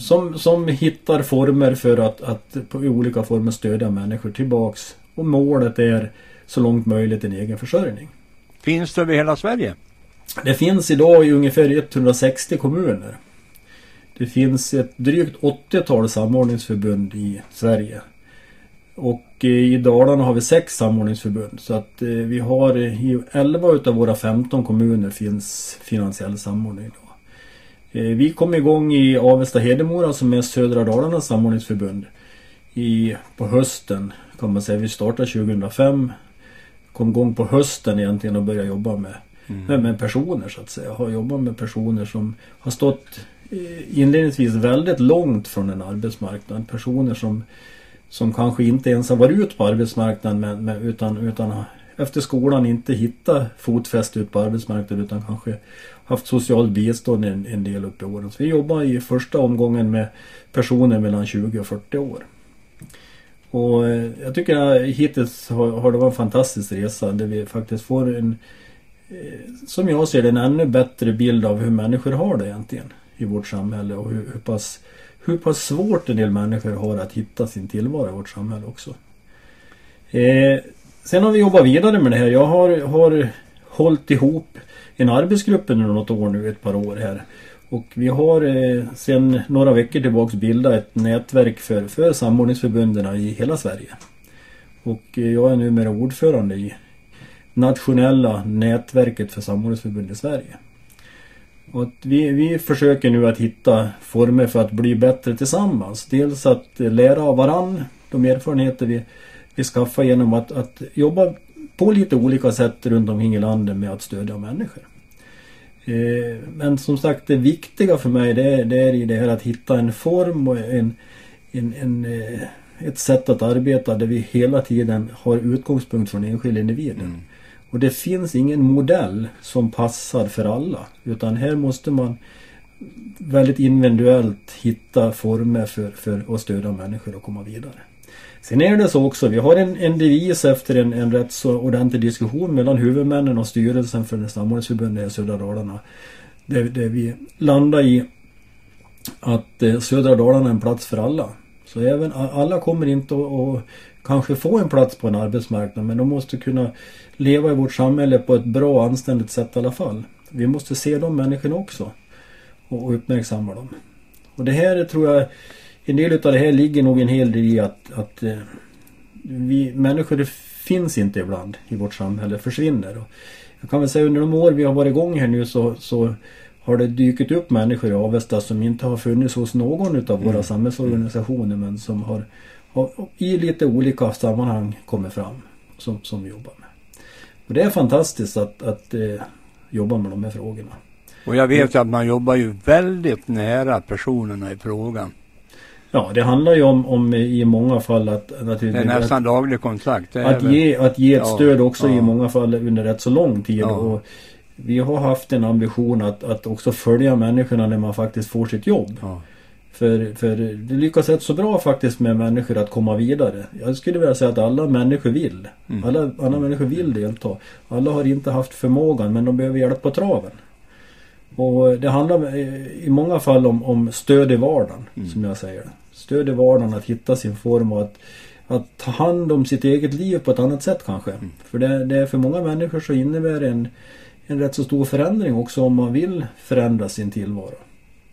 som, som hittar former för att, att på olika former stödja människor tillbaks. Och målet är så långt möjligt en egen försörjning. Finns det över hela Sverige? Det finns idag i ungefär 160 kommuner. Det finns ett drygt 80-tal samordningsförbund i Sverige. Och eh, i Dalarna har vi sex samordningsförbund. Så att eh, vi har i 11 utav våra 15 kommuner finns finansiell samordning. Då. Eh, Vi kom igång i Avesta Hedemora som är södra Dalarnas samordningsförbund. I, på hösten kan man säga. Vi startade 2005. Kom igång på hösten egentligen och började jobba med, med, med personer så att säga. Har jobbat med personer som har stått eh, inledningsvis väldigt långt från en arbetsmarknad. Personer som, som kanske inte ens har varit ut på arbetsmarknaden men, men, utan, utan efter skolan inte hittat fotfäste ut på arbetsmarknaden utan kanske haft socialt bistånd en, en del upp i åren. Så vi jobbar i första omgången med personer mellan 20 och 40 år. Och eh, jag tycker att hittills har, har det varit en fantastisk resa där vi faktiskt får en eh, som jag ser det en ännu bättre bild av hur människor har det egentligen i vårt samhälle och hur, hur, pass, hur pass svårt en del människor har att hitta sin tillvaro i vårt samhälle också. Eh, sen har vi jobbat vidare med det här. Jag har, har hållit ihop en arbetsgrupp under något år nu, ett par år här. Och vi har eh, sedan några veckor tillbaks bildat ett nätverk för, för samordningsförbunden i hela Sverige. Och eh, jag är numera ordförande i nationella nätverket för samordningsförbund i Sverige. Och att vi, vi försöker nu att hitta former för att bli bättre tillsammans. Dels att eh, lära av varann, de erfarenheter vi, vi skaffar genom att, att jobba på lite olika sätt runt omkring i landet med att stödja människor. Eh, men som sagt det viktiga för mig det är, det är i det här att hitta en form och en, en, en, eh, ett sätt att arbeta där vi hela tiden har utgångspunkt från enskilda individen. Mm. Och det finns ingen modell som passar för alla. Utan här måste man väldigt individuellt hitta former för, för att stödja människor att komma vidare. Sen är det så också, vi har en, en devis efter en, en rätt så ordentlig diskussion mellan huvudmännen och styrelsen för samordningsförbundet i södra Dalarna. Där, där vi landar i att eh, södra Dalarna är en plats för alla. Så även alla kommer inte att kanske få en plats på en arbetsmarknad men de måste kunna leva i vårt samhälle på ett bra och anständigt sätt i alla fall. Vi måste se de människorna också och uppmärksamma dem. Och det här tror jag en del av det här ligger nog en hel del i att, att eh, vi människor finns inte ibland i vårt samhälle, försvinner. Jag kan väl säga under de år vi har varit igång här nu så, så har det dykt upp människor i Avesta som inte har funnits hos någon utav våra mm. samhällsorganisationer men som har, har, i lite olika sammanhang kommit fram som, som vi jobbar med. Och det är fantastiskt att, att eh, jobba med de här frågorna. Och jag vet att man jobbar ju väldigt nära personerna i frågan. Ja, det handlar ju om, om i många fall att naturligtvis... Det är nästan daglig kontakt. Att, väl... ge, att ge ett ja, stöd också ja. i många fall under rätt så lång tid. Ja. Och vi har haft en ambition att, att också följa människorna när man faktiskt får sitt jobb. För, för det lyckas rätt så bra faktiskt med människor att komma vidare. Jag skulle vilja säga att alla människor vill. Mm. Alla, alla människor vill delta. Alla har inte haft förmågan men de behöver hjälp på traven. Och det handlar i många fall om, om stöd i vardagen, mm. som jag säger. Stöd i vardagen, att hitta sin form och att, att ta hand om sitt eget liv på ett annat sätt kanske. Mm. För det, det, är för många människor så innebär det en, en rätt så stor förändring också om man vill förändra sin tillvaro.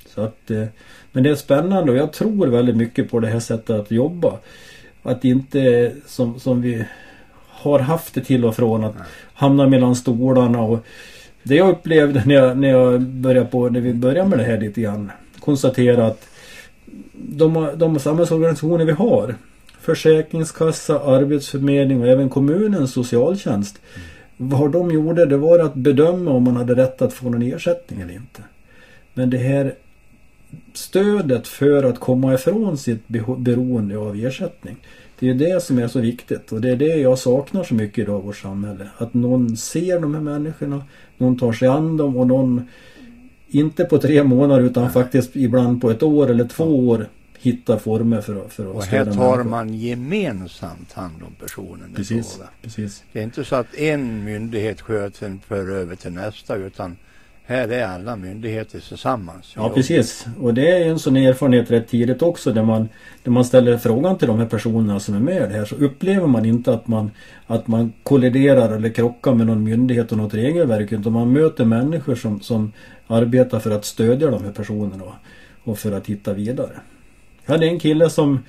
Så att, eh, men det är spännande och jag tror väldigt mycket på det här sättet att jobba. Att inte som, som vi har haft det till och från att hamna mellan stolarna och det jag upplevde när jag, när jag började på, när vi började med det här lite grann. Konstatera att de, de samhällsorganisationer vi har. Försäkringskassa, arbetsförmedling och även kommunens socialtjänst. Mm. Vad de gjorde det var att bedöma om man hade rätt att få någon ersättning eller inte. Men det här stödet för att komma ifrån sitt beroende av ersättning. Det är det som är så viktigt och det är det jag saknar så mycket idag i vårt samhälle. Att någon ser de här människorna, någon tar sig an dem och någon inte på tre månader utan faktiskt ibland på ett år eller två år hittar former för, för att Och här tar man gemensamt hand om personen precis, precis. Det är inte så att en myndighet sköter för över till nästa utan här är alla myndigheter tillsammans. Ja precis. Och det är en sån erfarenhet rätt tidigt också där man, där man ställer frågan till de här personerna som är med här så upplever man inte att man, att man kolliderar eller krockar med någon myndighet och något regelverk utan man möter människor som, som arbetar för att stödja de här personerna och, för att hitta vidare. Jag hade en kille som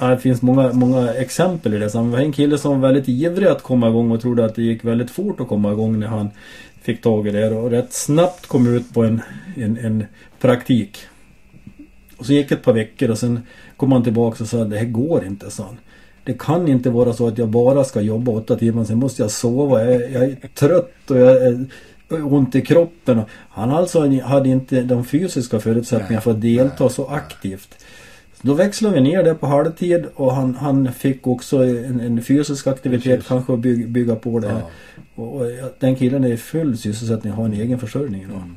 Ja, det finns många, många exempel i det. Så var en kille som var väldigt ivrig att komma igång och trodde att det gick väldigt fort att komma igång när han fick tag i det och rätt snabbt kom ut på en, en, en praktik. Och så gick ett par veckor och sen kom han tillbaka och sa att det här går inte, sa han. Det kan inte vara så att jag bara ska jobba åtta timmar, sen måste jag sova. Jag, jag är trött och jag är ont i kroppen. Han alltså hade inte de fysiska förutsättningarna för att delta så aktivt. Då växlade vi ner det på halvtid och han, han fick också en, en fysisk aktivitet Precis. kanske att bygga, bygga på det här. Ja. Och, och den killen är i full sysselsättning och har en egen försörjning idag. Mm.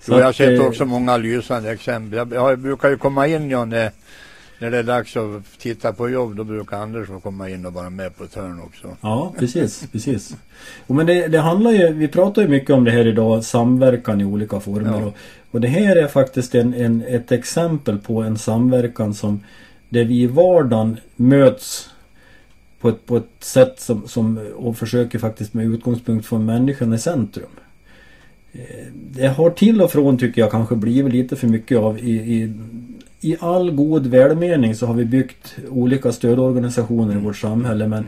Så Jo, jag har sett eh, också många lysande exempel. Jag, jag brukar ju komma in ja, när, när det är dags att titta på jobb. Då brukar Anders få komma in och vara med på ett hörn också. Ja, precis, precis. Och men det, det handlar ju, vi pratar ju mycket om det här idag, samverkan i olika former. Ja. Och, och det här är faktiskt en, en, ett exempel på en samverkan som där vi i vardagen möts på ett, på ett sätt som, som och försöker faktiskt med utgångspunkt från människan i centrum. Eh, Det har till och från tycker jag kanske blivit lite för mycket av i, i, i all god välmening så har vi byggt olika stödorganisationer i vårt samhälle men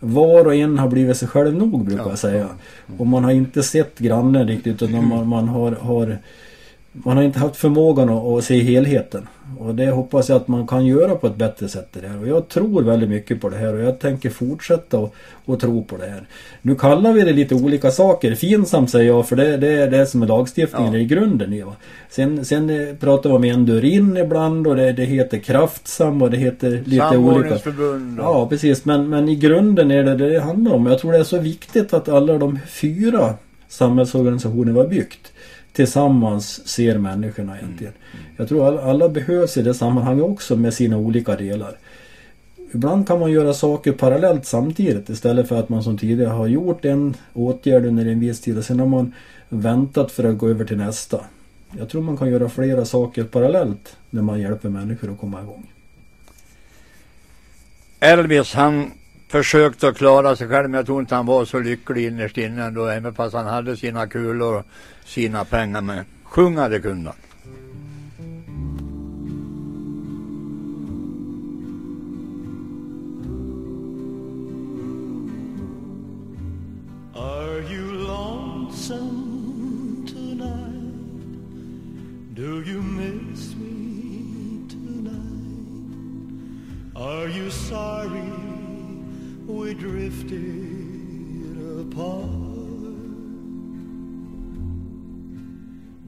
var och en har blivit sig själv nog brukar Ja, jag säga. Och man har inte sett grannen riktigt utan man, man har, har man har inte haft förmågan att, att se helheten. Och det hoppas jag att man kan göra på ett bättre sätt. Det där. Och jag tror väldigt mycket på det här och jag tänker fortsätta att och tro på det här. Nu kallar vi det lite olika saker. Finsam säger jag för det, det är det som är lagstiftningen Ja. i grunden. Va? Sen, sen eh, pratar vi om en dörr in ibland och det, det heter kraftsam och det heter lite olika. Samordningsförbund. och- Ja, precis. Men, men i grunden är det det det handlar om. Jag tror det är så viktigt att alla de fyra samhällsorganisationer vi har byggt tillsammans ser människorna egentligen. Jag tror alla, alla behövs i det sammanhanget också med sina olika delar. Ibland kan man göra saker parallellt samtidigt istället för att man som tidigare har gjort en åtgärd under en viss tid och sen har man väntat för att gå över till nästa. Jag tror man kan göra flera saker parallellt när man hjälper människor att komma igång. Elvis han försökte att klara sig själv men jag tror inte han var så lycklig innerst inne ändå. Även fast han hade sina kulor och sina pengar. Men sjunga det kunde han. Are you lonesome tonight? Do you miss me tonight? Are you sorry we drifted apart?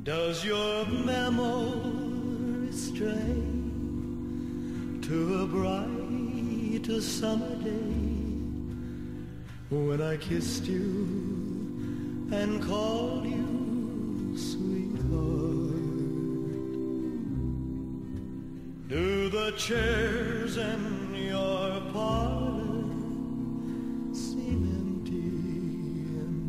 Does your memory stray to a bright summer day? when I kissed you and called you sweetheart. Do the chairs in your parlor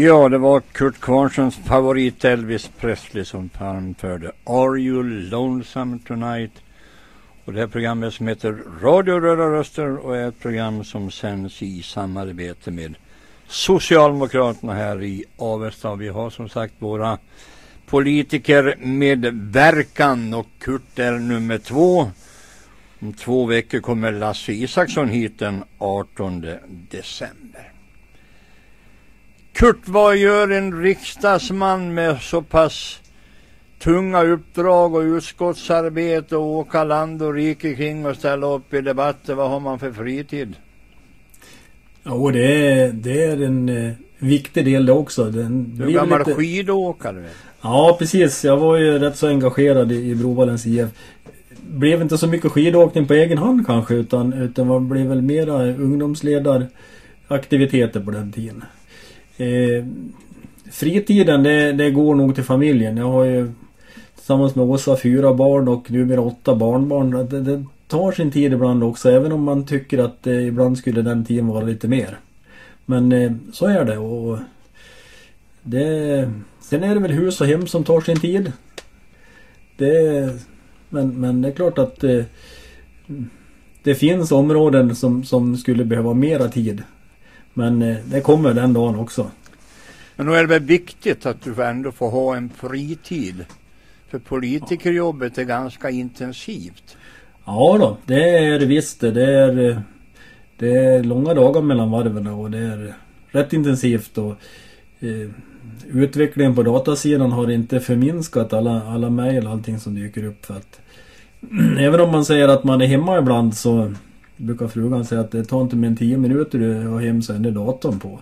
Ja, det var Kurt Kvarnssons favorit Elvis Presley som framförde Are You Lonesome Tonight? Och det här programmet som heter Radio Röda Röster och är ett program som sänds i samarbete med Socialdemokraterna här i Avesta. Vi har som sagt våra politiker medverkan och Kurt är nummer två. Om två veckor kommer Lasse Isaksson hit den 18 december. Kurt, vad gör en riksdagsman med så pass tunga uppdrag och utskottsarbete och åka land och rike kring och ställa upp i debatter? Vad har man för fritid? Ja, det är, det är en eh, viktig del det också. Den du är gammal lite... skidåkare. Ja, precis. Jag var ju rätt så engagerad i, i Brovallens IF. Blev inte så mycket skidåkning på egen hand kanske utan, utan man blev väl mera ungdomsledaraktiviteter på den tiden. Eh, fritiden det, det, går nog till familjen. Jag har ju tillsammans med Åsa fyra barn och numera åtta barnbarn. Det, det tar sin tid ibland också även om man tycker att eh, ibland skulle den tiden vara lite mer. Men eh, så är det och det, sen är det väl hus och hem som tar sin tid. Det, men, men det är klart att eh, det finns områden som, som skulle behöva mera tid. Men eh, det kommer den dagen också. Men då är det väl viktigt att du ändå får ha en fritid. För politikerjobbet är ganska intensivt. Ja då, det är det visst. Det är, eh, det är långa dagar mellan varven och det är rätt intensivt. Och, eh, utvecklingen på datasidan har inte förminskat alla, alla mejl och allting som dyker upp. För att, (clears throat) även om man säger att man är hemma ibland så brukar frugan säga att det tar inte mer än 10 minuter du har hem så är datorn på.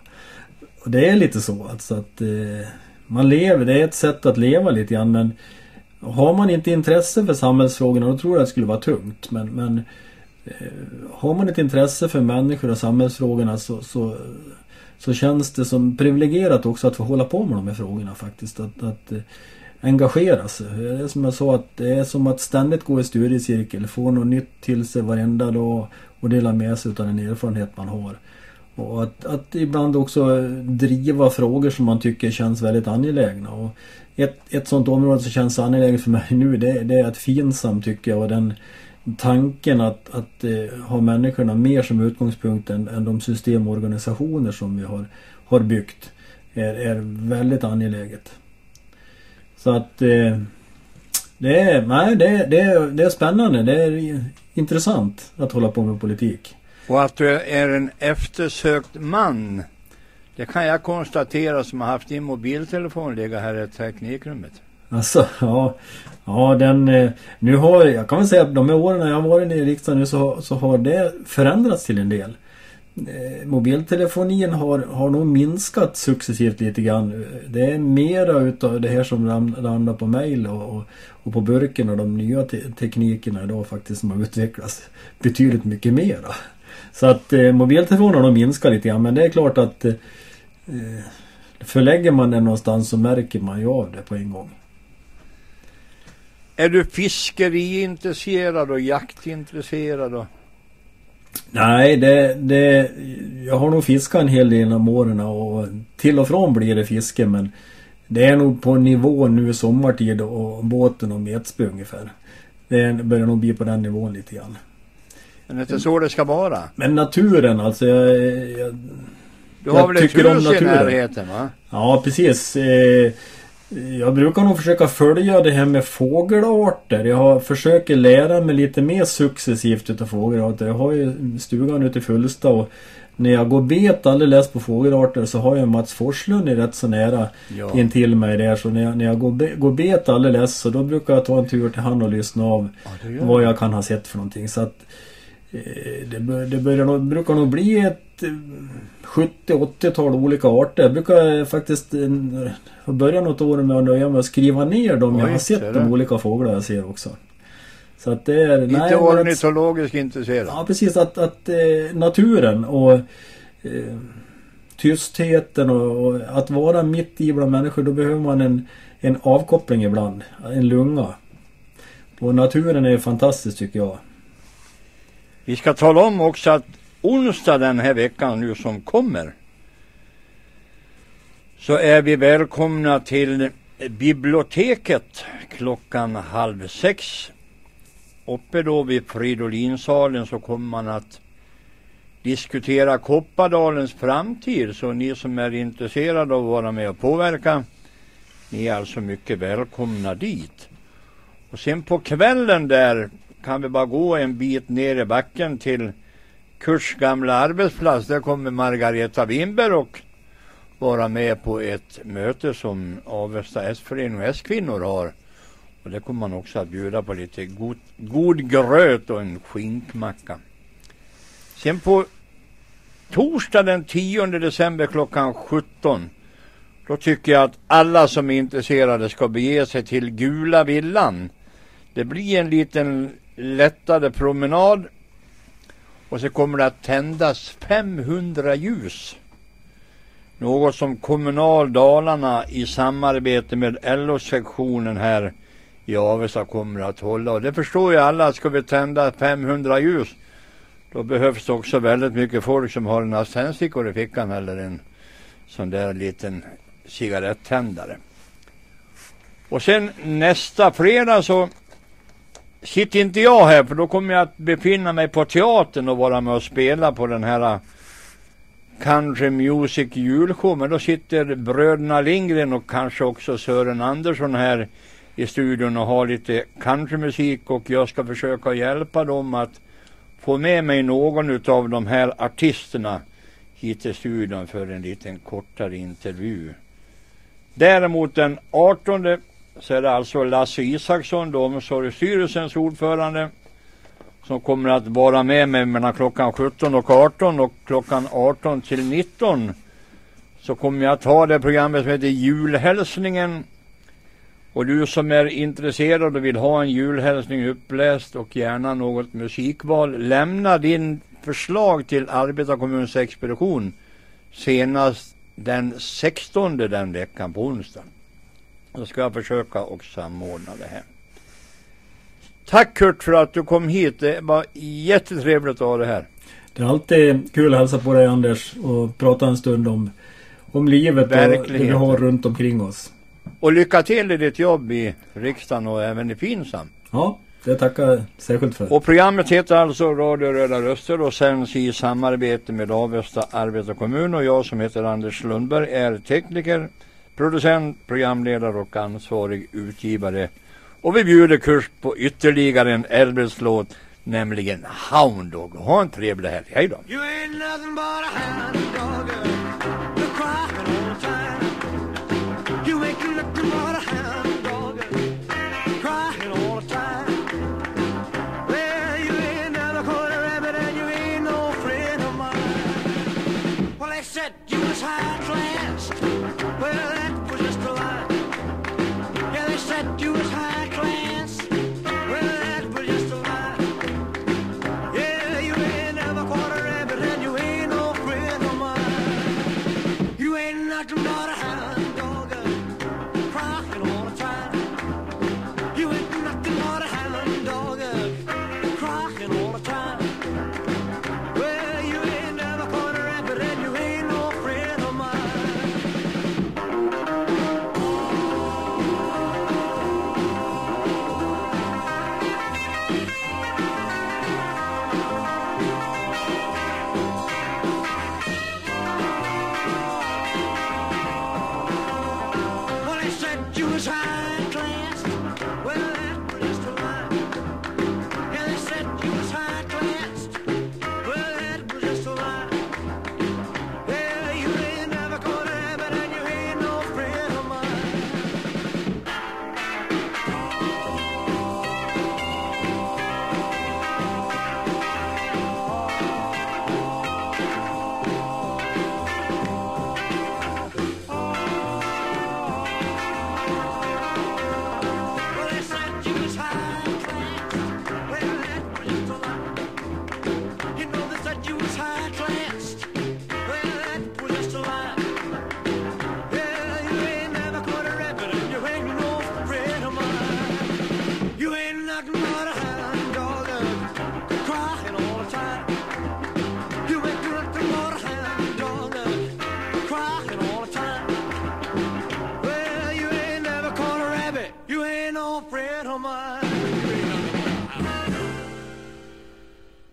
Och det är lite så alltså att eh, man lever, det är ett sätt att leva lite grann men har man inte intresse för samhällsfrågorna då tror jag att det skulle vara tungt. Men, men eh, har man ett intresse för människor och samhällsfrågorna så, så, så känns det som privilegierat också att få hålla på med de här frågorna faktiskt. Att, att eh, engagera sig. Det är som jag sa att det är som att ständigt gå i studiecirkel, få något nytt till sig varenda dag och dela med sig av den erfarenhet man har. Och att, att ibland också driva frågor som man tycker känns väldigt angelägna. Och ett, ett sånt område som känns angeläget för mig nu det, det är att Finsam tycker jag och den tanken att, att eh, ha människorna mer som utgångspunkt än, än de system och organisationer som vi har, har byggt är, är väldigt angeläget. Så att eh, det, är, nej, det, det, det är spännande. Det är intressant att hålla på med politik. Och att du är en eftersökt man. Det kan jag konstatera som har haft din mobiltelefon ligga här i teknikrummet. Alltså, ja. Ja, den... Eh, nu har jag kan väl säga att de åren jag har varit i riksdagen nu så, så har det förändrats till en del. Eh, Mobiltelefonin har, har nog minskat successivt lite grann. Det är mera utav det här som landar på mail och, och, och på burken och de nya te teknikerna idag faktiskt som har utvecklats betydligt mycket mera. Så att eh, mobiltelefonen har nog minskat lite grann men det är klart att eh, eh förlägger man den någonstans så märker man ju av det på en gång. Är du fiskeriintresserad och jaktintresserad? Och... Nej, det, det, jag har nog fiskat en hel del genom åren och till och från blir det fiske men det är nog på nivå nu sommartid och båten och metspö ungefär. Det börjar nog bli på den nivån lite grann. Men det är inte så det ska vara? Men naturen alltså jag, jag Du har väl ett hus i närheten va? Ja precis. Eh, jag brukar nog försöka följa det här med fågelarter. Jag har, försöker lära mig lite mer successivt utav fågelarter. Jag har ju stugan ute i Fullsta och när jag går bet alldeles på fågelarter så har jag Mats Forslund rätt så nära ja. in till mig där. Så när jag, när jag går, be, går bet alldeles så då brukar jag ta en tur till han och lyssna av ja, vad jag kan ha sett för någonting. Så att eh, det, det börjar brukar nog bli ett 70-80-tal eh, olika arter. Jag brukar faktiskt börja något år med att nöja mig att skriva ner dem Oj, jag har sett de olika fåglar jag ser också. Så att det är... Inte nej, ornitologiskt intresserad? Ja precis att, att eh, naturen och eh, tystheten och, och, att vara mitt i bland människor då behöver man en, en avkoppling ibland. En lunga. Och naturen är fantastisk tycker jag. Vi ska tala om också att onsdag den här veckan nu som kommer så är vi välkomna till biblioteket klockan halv sex. Uppe då vid Fridolinsalen så kommer man att diskutera Koppardalens framtid. Så ni som är intresserade av att vara med och påverka, ni är alltså mycket välkomna dit. Och sen på kvällen där kan vi bara gå en bit ner i backen till Kurs gamla arbetsplats. Där kommer Margareta Winberg och vara med på ett möte som Avesta S-förening och S-kvinnor har. Och det kommer man också att bjuda på lite god, god gröt och en skinkmacka. Sen på torsdag den 10 december klockan 17 då tycker jag att alla som är intresserade ska bege sig till Gula Villan. Det blir en liten lättare promenad och så kommer det att tändas 500 ljus. Något som Kommunal Dalarna i samarbete med LO-sektionen här i Avesta kommer att hålla. Och det förstår ju alla, ska vi tända 500 ljus då behövs det också väldigt mycket folk som har en tändstickor i fickan eller en sån där liten cigarettändare. Och sen nästa fredag så sitter inte jag här för då kommer jag att befinna mig på teatern och vara med och spela på den här Country Music julshow. Men då sitter bröderna Lindgren och kanske också Sören Andersson här i studion och har lite countrymusik och jag ska försöka hjälpa dem att få med mig någon av de här artisterna hit till studion för en liten kortare intervju. Däremot den 18 så är det alltså Lasse Isaksson, omsorgsstyrelsens ordförande, som kommer att vara med mig mellan klockan 17 och 18 och klockan 18 till 19 så kommer jag att ha det programmet som heter Julhälsningen. Och du som är intresserad och vill ha en julhälsning uppläst och gärna något musikval, lämna din förslag till Arbetarkommunens expedition senast den 16 den veckan på onsdag. Då ska jag försöka och samordna det här. Tack Kurt för att du kom hit. Det var jättetrevligt att ha det här. Det är alltid kul att hälsa på dig Anders och prata en stund om, om livet och det vi har runt omkring oss. Och lycka till i ditt jobb i riksdagen och även i Finsam. Ja, det tackar jag särskilt för. Och programmet heter alltså Radio Röda Röster och sänds i samarbete med Avesta arbetarkommun och jag som heter Anders Lundberg är tekniker, producent, programledare och ansvarig utgivare. Och vi bjuder kurs på ytterligare en Elvis-låt, nämligen Hound Dog. Ha en trevlig helg. Hej då!